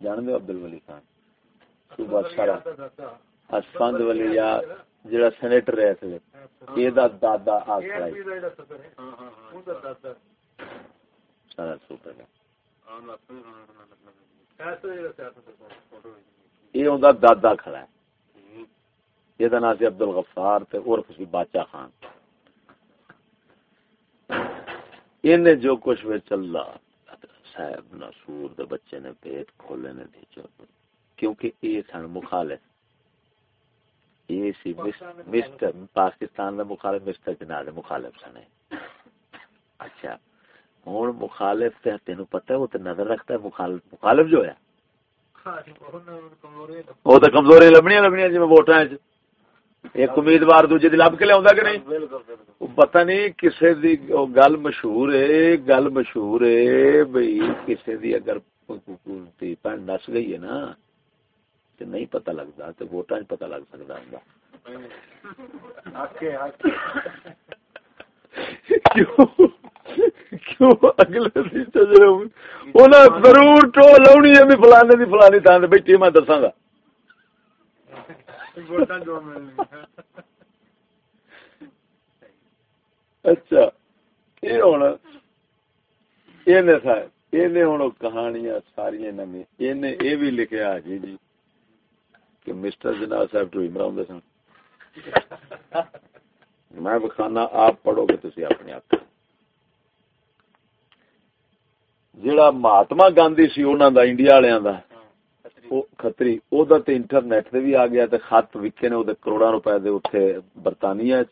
جان دو عبد الولی خان صوبہ سارا اسفند ولی یا جڑا سینیٹر یہ دا دادا سارا صوبہ یہ ہوندا دادا کھڑا ہے یہ نام سی عبد الغفار تے عرف سی باچا خان۔ ان جو کچھ چل رہا صاحب نصور دے بچے نے پیٹ کھولے نے دی چوب کیونکہ یہ سن مخالف۔ یہ سی مسٹر پاکستان دا مخالف مسٹر جناح دے مخالف سن اچھا مخالف تے تینوں پتہ ہے وہ تے نظر رکھتا ہے مخالف مخالف جو ہے۔ وہ تو کمزوری لبنیاں لبنیاں جی میں ووٹاں ایک امیدوار دوجے دی لب کے لیا کہ نہیں؟ پتہ نہیں کسے دی گل مشہور ہے گل مشہور ہے بھئی کسے دی اگر بھن نس گئی ہے نا تو نہیں پتہ لگتا تو ووٹاں پتہ لگ سکتا ہوں کیوں؟ اگلے ضرور ٹو لونی ہے فلانے دی فلانی تھان بیٹھی میں دساں گا۔ اچھا یہ ہوں یہ ہوں کہانیاں ساری یہ بھی لکھا جی جی کہ مسٹر جناب صاحب ٹو مرا سن۔ میں بخانا آپ پڑھو گے تھی اپنے آپ جڑا مہاتما گاندھی سی انہوں دا، انڈیا والوں کا خطری او دا تے انٹرنیٹ تے بھی آ گیا تے خط وکے نے او دے کروڑاں روپے دے اوتھے برطانیہ وچ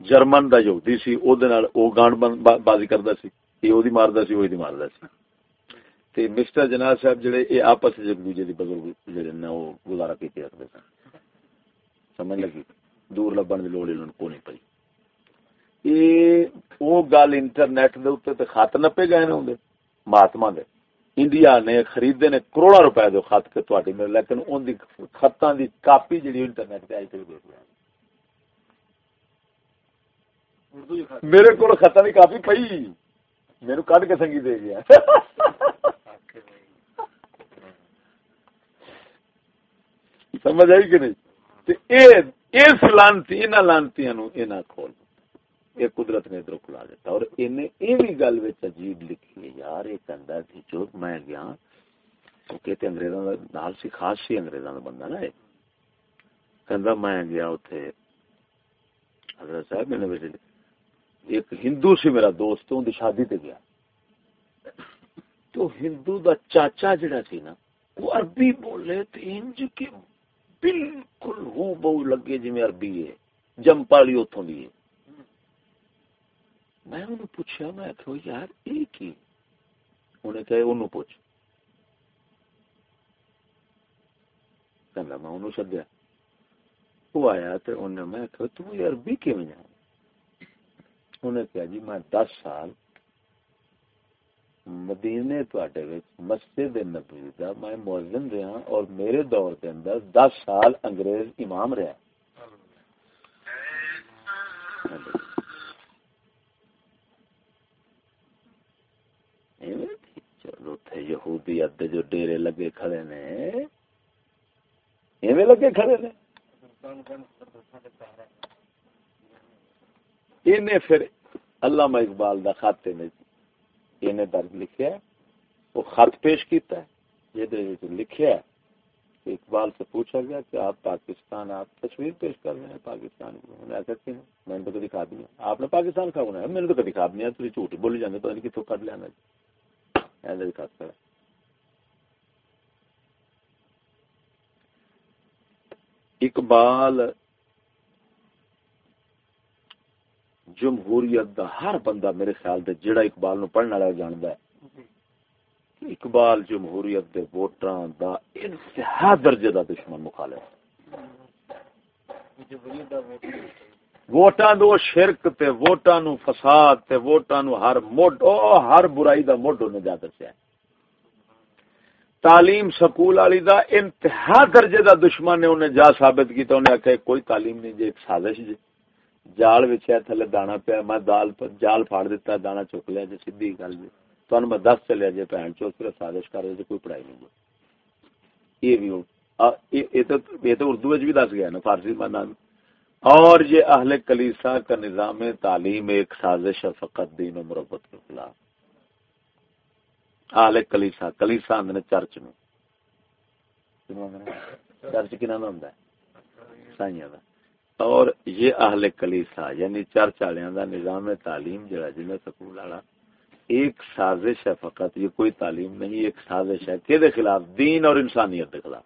جرمن دا یہودی سی او دے نال او گانڈ بازی کردا سی اے او دی ماردا سی او دی ماردا سی تے مسٹر جناب صاحب جڑے اے آپس وچ ایک دوجے دی بزرگ جڑے نے او گزارا کیتے رکھدے سن سمجھ لگی دور لبن دی لوڑ انہاں کو نہیں پئی اے او گل انٹرنیٹ دے اوتے تے خط نپے گئے نے ہوندے مہاتما دے انڈیا نے خریدے نے کروڑا روپے دے خط کے تواڈی میں لیکن ان دی خطاں دی کاپی جڑی انٹرنیٹ تے آئی تے دیکھ لیا میرے کو خطاں دی کاپی پئی۔ میرے کڈ کے سنگی دے گیا۔ سمجھ آئی کہ نہیں؟ تے اے اس لانتی انہاں لانتیاں نو انہاں کھول۔ یہ قدرت نے ادھر کھلا دیتا۔ اور انہیں یہ بھی گل عجیب لکھی ہے، یار، یہ کہندا تھی جو میں گیا تو کہتے انگریزاں دا نال سی خاص سی انگریزاں دا بندہ نا کہندا میں گیا اوتھے، حضرت صاحب میں نے ایک ہندو سی میرا دوست ان دی شادی تے گیا۔ تو ہندو دا چاچا جڑا سی نا، وہ عربی بولے تے انج کے بالکل ہو بہو لگے جی میں عربی ہے جمپالی اتوں دی ہے۔ میں انہوں پوچھا میں آخو یار یہ کی انہیں کہے انہوں پوچھ کہنا میں انہوں سدیا وہ آیا تو انہیں میں آخو تو یہ عربی کیوں جاؤں انہیں کہا جی میں دس سال مدینے تے مسجد نبی دا میں مؤذن رہا اور میرے دور کے اندر دس سال انگریز امام رہا یہودیت جو ڈیرے لگے کھڑے نے، ایویں لگے کھڑے نے۔ انہیں پھر علامہ اقبال دا خاتے نے انہیں درد لکھیا ہے، وہ خط پیش کیتا ہے یہ لکھیا ہے۔ اقبال سے پوچھا گیا کہ آپ پاکستان، آپ تصویر پیش کر رہے ہیں پاکستان کی ایسا کیوں؟ میں نے تو کدی کھا دیا آپ نے پاکستان کا بنایا میں نے تو کدی کھا دیا تھی جھوٹ بولی جانے تو کتوں کر لینا ایسا جی۔ خط کرا اقبال جمہوریت دا ہر بندہ میرے خیال دے جڑا اقبال نو پڑھنے والا جاندا ہے۔ اقبال جمہوریت دے ووٹاں دا انتہا درجے دا دشمن مخالف ووٹاں دو شرک تے ووٹاں نو فساد تے ووٹاں نو ہر مڈ او ہر برائی دا مڈ نے جا دسیا تعلیم سکول والی دا انتہا درجے دا دشمن نے انہیں جا ثابت کیتا، انہیں آخیا کوئی تعلیم نہیں جی ایک سازش جی۔ جال وچیا تھلے دانا پیا، میں دال جال پھاڑ دیتا دانا چک لیا جی سیدھی گل جی۔ تہن میں دس چلیا جی بھن چو پھر سازش کر رہے جی کوئی پڑھائی نہیں جی۔ یہ بھی یہ تو اردو بھی دس گیا نا، فارسی میں نام۔ اور یہ اہل کلیسا کا نظام تعلیم ایک سازش ہے فقط دین و مربت کے خلاف۔ آلے کلیسا کلیسا آدھے چرچ نو چرچ کنا ہوں سائیاں اور یہ اہل کلیسا یعنی چرچ والوں کا نظام تعلیم جڑا جنہیں سکول والا ایک سازش ہے فقط یہ کوئی تعلیم نہیں ایک سازش ہے کہ خلاف دین اور انسانیت کے خلاف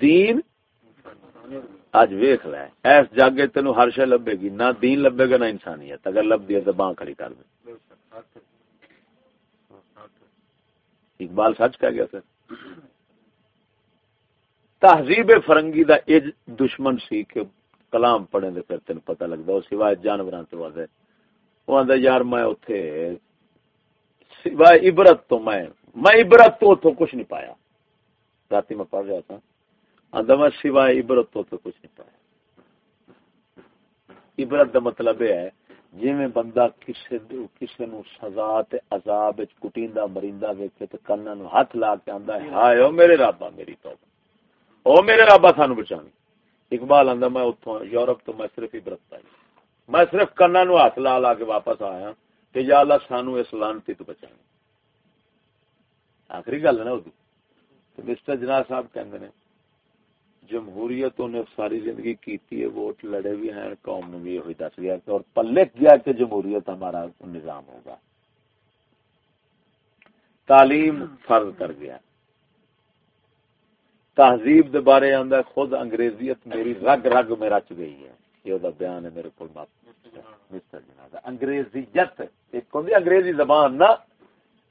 دین اج ویخ لے ایس جاگے تین ہر شے لبے گی نہ دین لبے گا نہ انسانیت اگر لب دیا تو بانہ کھڑی کر دے اقبال سچ کہہ گیا سر تہذیب فرنگی دا اج دشمن سی کہ کلام پڑھے دے پھر تین پتہ لگتا سوائے جانوراں تو واسطے وہ آندا یار میں اوتھے سوائے عبرت تو میں میں عبرت تو تو کچھ نہیں پایا۔ راتی میں پڑھ رہا تھا۔ آندا میں سوائے عبرت تو تو کچھ نہیں پایا۔ عبرت دا مطلب ہے جی میں بندہ کسے کسے نو سزا تے عذاب وچ کٹیندا مریندا ویکھے تے کناں نو ہاتھ لا کے آندا ہے، ہائے او میرے ربا میری توبہ۔ او میرے ربا سانو بچانی۔ اقبال آندا میں اتوں یورپ تو میں صرف عبرت پائی۔ میں صرف کنا نو ہاتھ لا لا کے واپس آیا کہ یا اللہ سانو اس لانتی تو بچا آخری گل ہے نا مسٹر جناح صاحب کہندے نے جمہوریت نے ساری زندگی کیتی ہے، ووٹ لڑے بھی ہیں، قوم نے بھی یہ دس گیا اور پلے گیا کہ جمہوریت ہمارا نظام ہوگا۔ تعلیم فرض کر گیا۔ تہذیب دے بارے آندا خود انگریزیت میری رگ رگ میں رچ گئی ہے۔ یہ دا بیان ہے میرے کول کو مسٹر جنازہ انگریزیت، ایک کون انگریزی زبان نا،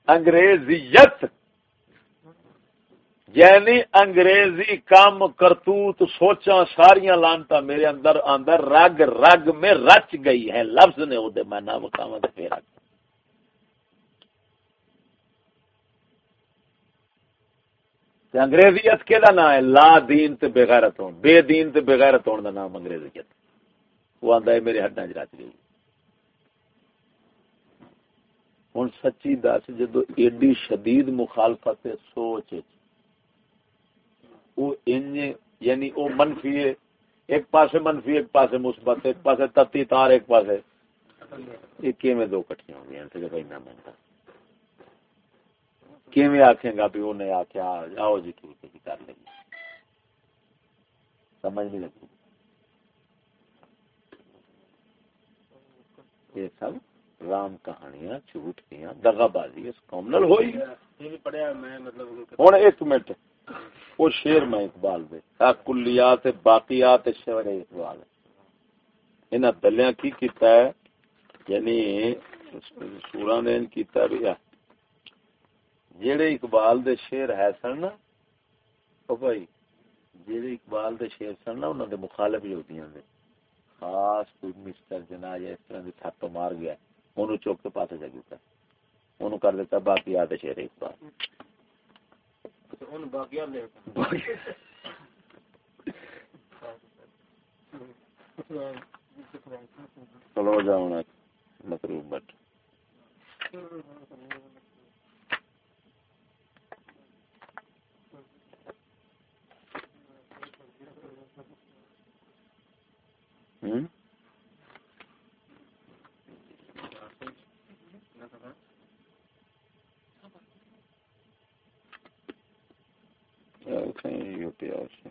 انگریزیت۔ یعنی انگریزی کام کرتوت سوچا ساریاں لانتا میرے اندر اندر رگ رگ میں رچ گئی ہے، لفظ نے وہ دے میں نہ وکھاواں تے پھر انگریزیت کے نام ہے، لا دین تے بغیرت ہون، بے دین تے بغیرت ہون دا نام انگریزیت وہ آندا ہے میرے ہڈاں وچ رچ گئی۔ ہن سچی دس جدو ایڈی شدید مخالفت سوچ یعنی وہ منفی ہے۔ ایک پاسے منفی ایک پاسے مثبت ایک پاسے تتی تار ایک پاسے یہ کیویں دو کٹھیاں ہو بھائی نہ کیویں گا بھی آؤ جی ٹھیک ہے جی کر لیں سمجھ نہیں لگی۔ یہ سب رام کہانیاں جھوٹ دیا دگا بازی اس قوم نال ہوئی ہوں ایک منٹ۔ وہ شیر میں اقبال دے۔ کلیات باقیات شعر اقبال۔ انہاں دلیاں کی کیتا ہے؟ یعنی سورا نے کیتا بھی ہے۔ جڑے اقبال دے شیر ہے سن نا، او بھائی جڑے اقبال دے شیر سن نا، انہاں دے مخالف ہی ہوندیاں نے۔ خاص کوئی مسٹر جنا یا اس طرح دی تھپ مار گیا اونوں چوک کے پاسے جا گیا۔ اونوں کر دیتا باقی آدھے شیر اقبال چلو جاؤ مکروب بٹ ہوں؟ اچھا۔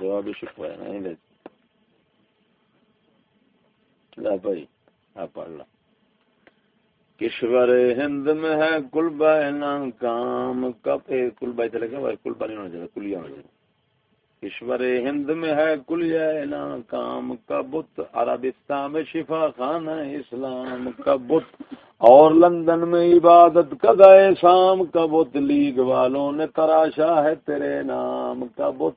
جواب شکوا ہے نا بھائی، آپ پڑھ لا کشور ہند میں ہے کل بہ کام، کب؟ کل بائی چلے گا کل با نہیں ہونا چاہیے کلیا ہونا چاہیے۔ کشور ہند میں ہے کل کام کا بت عربستان میں شفا خانہ اسلام کا بت اور لندن میں عبادت کا گئے شام کا بت لیگ والوں نے تراشا ہے تیرے نام کا بت۔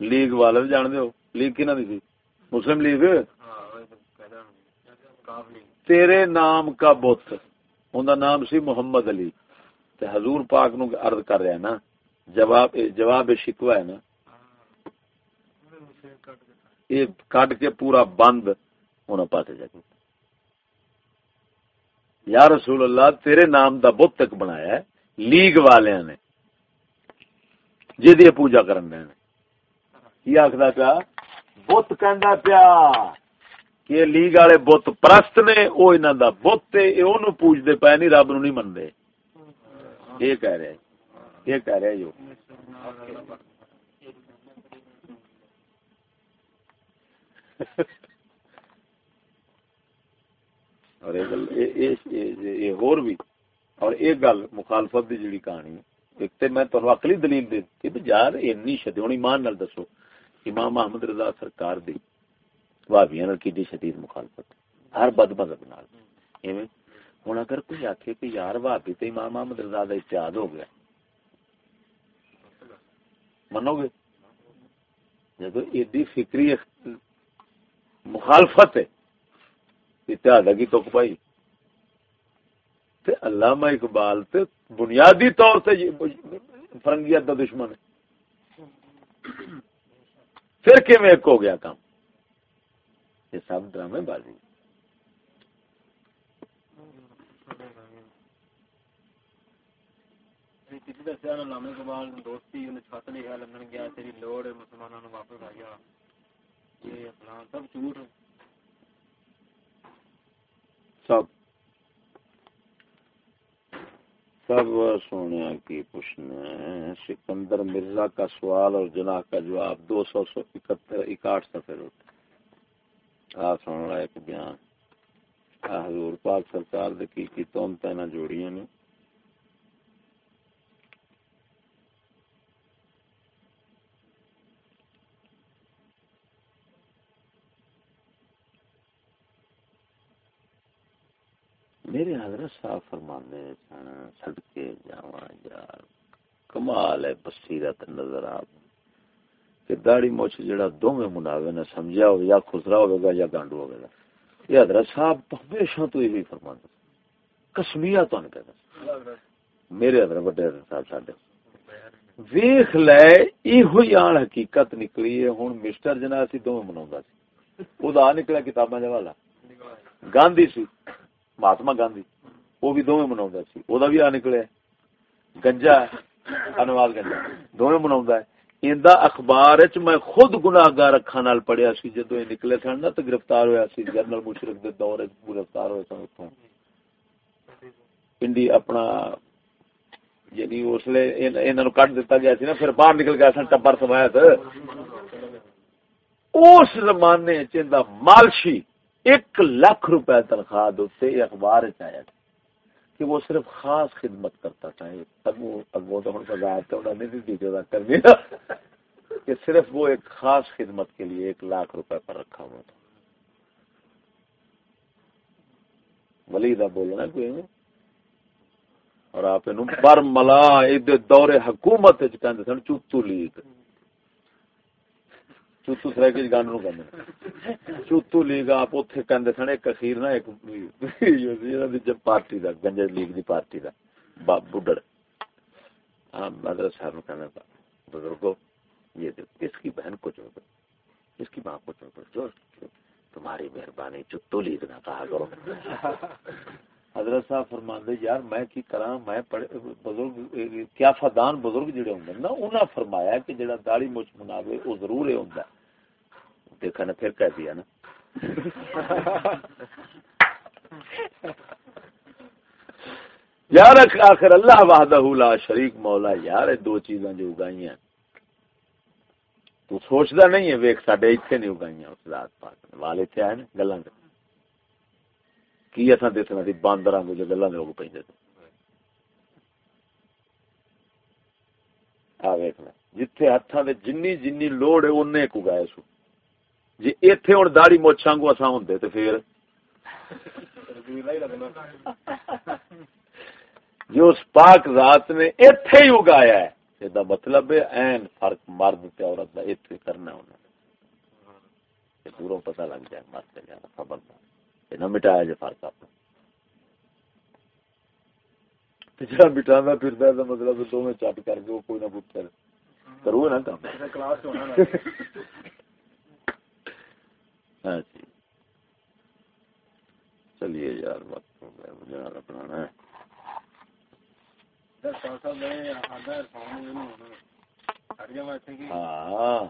لیگ والے جان دو لیگ کی نہ مسلم لیگ؟ تیرے نام کا بت۔ ان نام سی محمد علی۔ تے حضور پاک نو عرض کر رہا ہے نا۔ جواب جواب شکوا ہے نا۔ یہ کٹ کے پورا بند۔ ہونا پاسے جا کے یا رسول اللہ، تیرے نام دا بت تک بنایا ہے، لیگ والے نے جی پوجا کرن رہے کی آخر پیا؟ بت کہ پیا کہ لیگ والے بت پرست نے وہ انہوں دا بت پوجتے پے نہیں رب نو نہیں منگے یہ کہہ رہے یہ کہہ رہے جو۔ اور ایک گل یہ ہور بھی۔ اور ایک گل مخالفت دی جڑی کہانی، ایک تے میں تو عقلی دلیل دے کہ یار اینی شدید ہن ایمان نال دسو، امام محمد رضا سرکار دی وابیاں نال کیڈی شدید مخالفت۔ ہر بد مذہب نال۔ ایویں ہن اگر کوئی آکھے کہ یار وابی تے امام محمد رضا دا اتحاد ہو گیا۔ منو گے؟ جب ایڈی فکری مخالفت ہے اتحاد کی تک پائی۔ تے علامہ اقبال تے بنیادی طور سے فرنگیت کا دشمن ہے۔ پھر کیویں ایک ہو گیا کام؟ یہ سب ڈرامے بازی۔ سب سب سب سونے کی پوچھنا سکندر مرزا کا سوال اور جناح کا جواب، دو سو سو اکہتر، اکاٹھ سفر روٹ آ، سن رہا ایک بیان۔ حضور پاک سرکار دے کی کی توم جوڑیاں نے۔ میرے حضرت صاحب فرمانے سن صدقے جاواں، یار، کمال ہے، بصیرت نظر آ کہ داڑھی موچ جڑا دوویں مناوے نے سمجھیا ہو یا خسرا ہوے گا، یا گانڈو ہوے گا۔ یہ حضرت صاحب ہمیشہ تو یہی فرماندے کسمیا تو نہیں کہتا میرے حضرت بڑے حضرت صاحب ساڈے۔ ویکھ لے، ایہو آن حقیقت نکلی ہے۔ ہن مسٹر جنا اسی دوویں مناوندا سی۔ او دا نکلا کتاباں دے والا گاندھی سی۔ مہاتما گاندھی، وہ بھی دونوں منا سی۔ وہ بھی آ نکلے۔ گنجا انوال گنجا۔ دونوں منا اخبار میں خود گناگار اکھا نال پڑھیا سی جدو یہ نکلے سن نا تو گرفتار ہوا سی۔ جنرل مشرف دے دور گرفتار ہوئے سن اتوں پنڈی اپنا یعنی اس لیے انہوں کٹ دیتا گیا سی نا، پھر باہر نکل گیا سن ٹبر سمایت اس زمانے چاہتا مالشی ایک لاکھ روپے تنخواہ دوتے اخبار چاہیا کہ وہ صرف خاص خدمت کرتا تھا۔ اگو اگو تو نہیں دی کرنی کہ صرف وہ ایک خاص خدمت کے لیے ایک لاکھ روپے پر رکھا ہوا تھا۔ ولی دا بولنا کوئی نہیں؟ اور آپ پر ملا دور حکومت سن چوتو لیگ۔ چوتو سرائے گانڈ نو کہ چوتو لیگ آپ اتنے کہ سن، ایک اخیر نا، ایک جب پارٹی کا گنجر لیگ دی پارٹی دا کا بڈڑ۔ ہاں مدرس صاحب کہنا بزرگو، یہ اس کی بہن کو چھوڑ اس کی ماں کو چھوڑ جو تمہاری مہربانی چتو لیگ نہ کہا کرو۔ حضرت صاحب فرماندے، یار، میں کی کراں، میں بزرگ، کیا فدان بزرگ جڑے ہوندے نا، انہاں فرمایا کہ جڑا داڑھی مچ مناوے، او ضرور ہے ہوندا دیکھا نا، پھر کہہ دیا نا۔ یار، آخر اللہ وحدہ لا شریک مولا، یار دو چیزاں جو اگائی ہیں۔ تو سوچدا نہیں ہے، ویکھ، ساڈے ایتھے نہیں اگائی ہیں اس ذات پاک۔ نے والے تے آئے نا گلاں کی اساں دسنا سی باندراں جو گلاں لوگ پیندے آ ویکھ لے جتھے ہتھاں دے جنی جنی لوڑ ہے، اونے کو گائے سو۔ جی ایتھے ہن داڑھی موچھاں کو اساں ہوندے تے پھر۔ جو اس پاک ذات نے ایتھے ہی اگایا ہے۔ یہ دا مطلب ہے، این فرق مرد تے عورت دا ایتھے کرنا ہونا یہ دوروں پتہ لگ جائے، مرد تے جانا خبردار یہ نہ مٹایا جائے فرق اپنا۔ جہاں مٹانا پھرتا ہے مطلب دو میں چٹ کر کے وہ کوئی نہ پوچھ کرو نا کام کلاس ہونا ہاں جی۔ چلیے یار وقت ہو گیا مجھے ہے۔ ہاں۔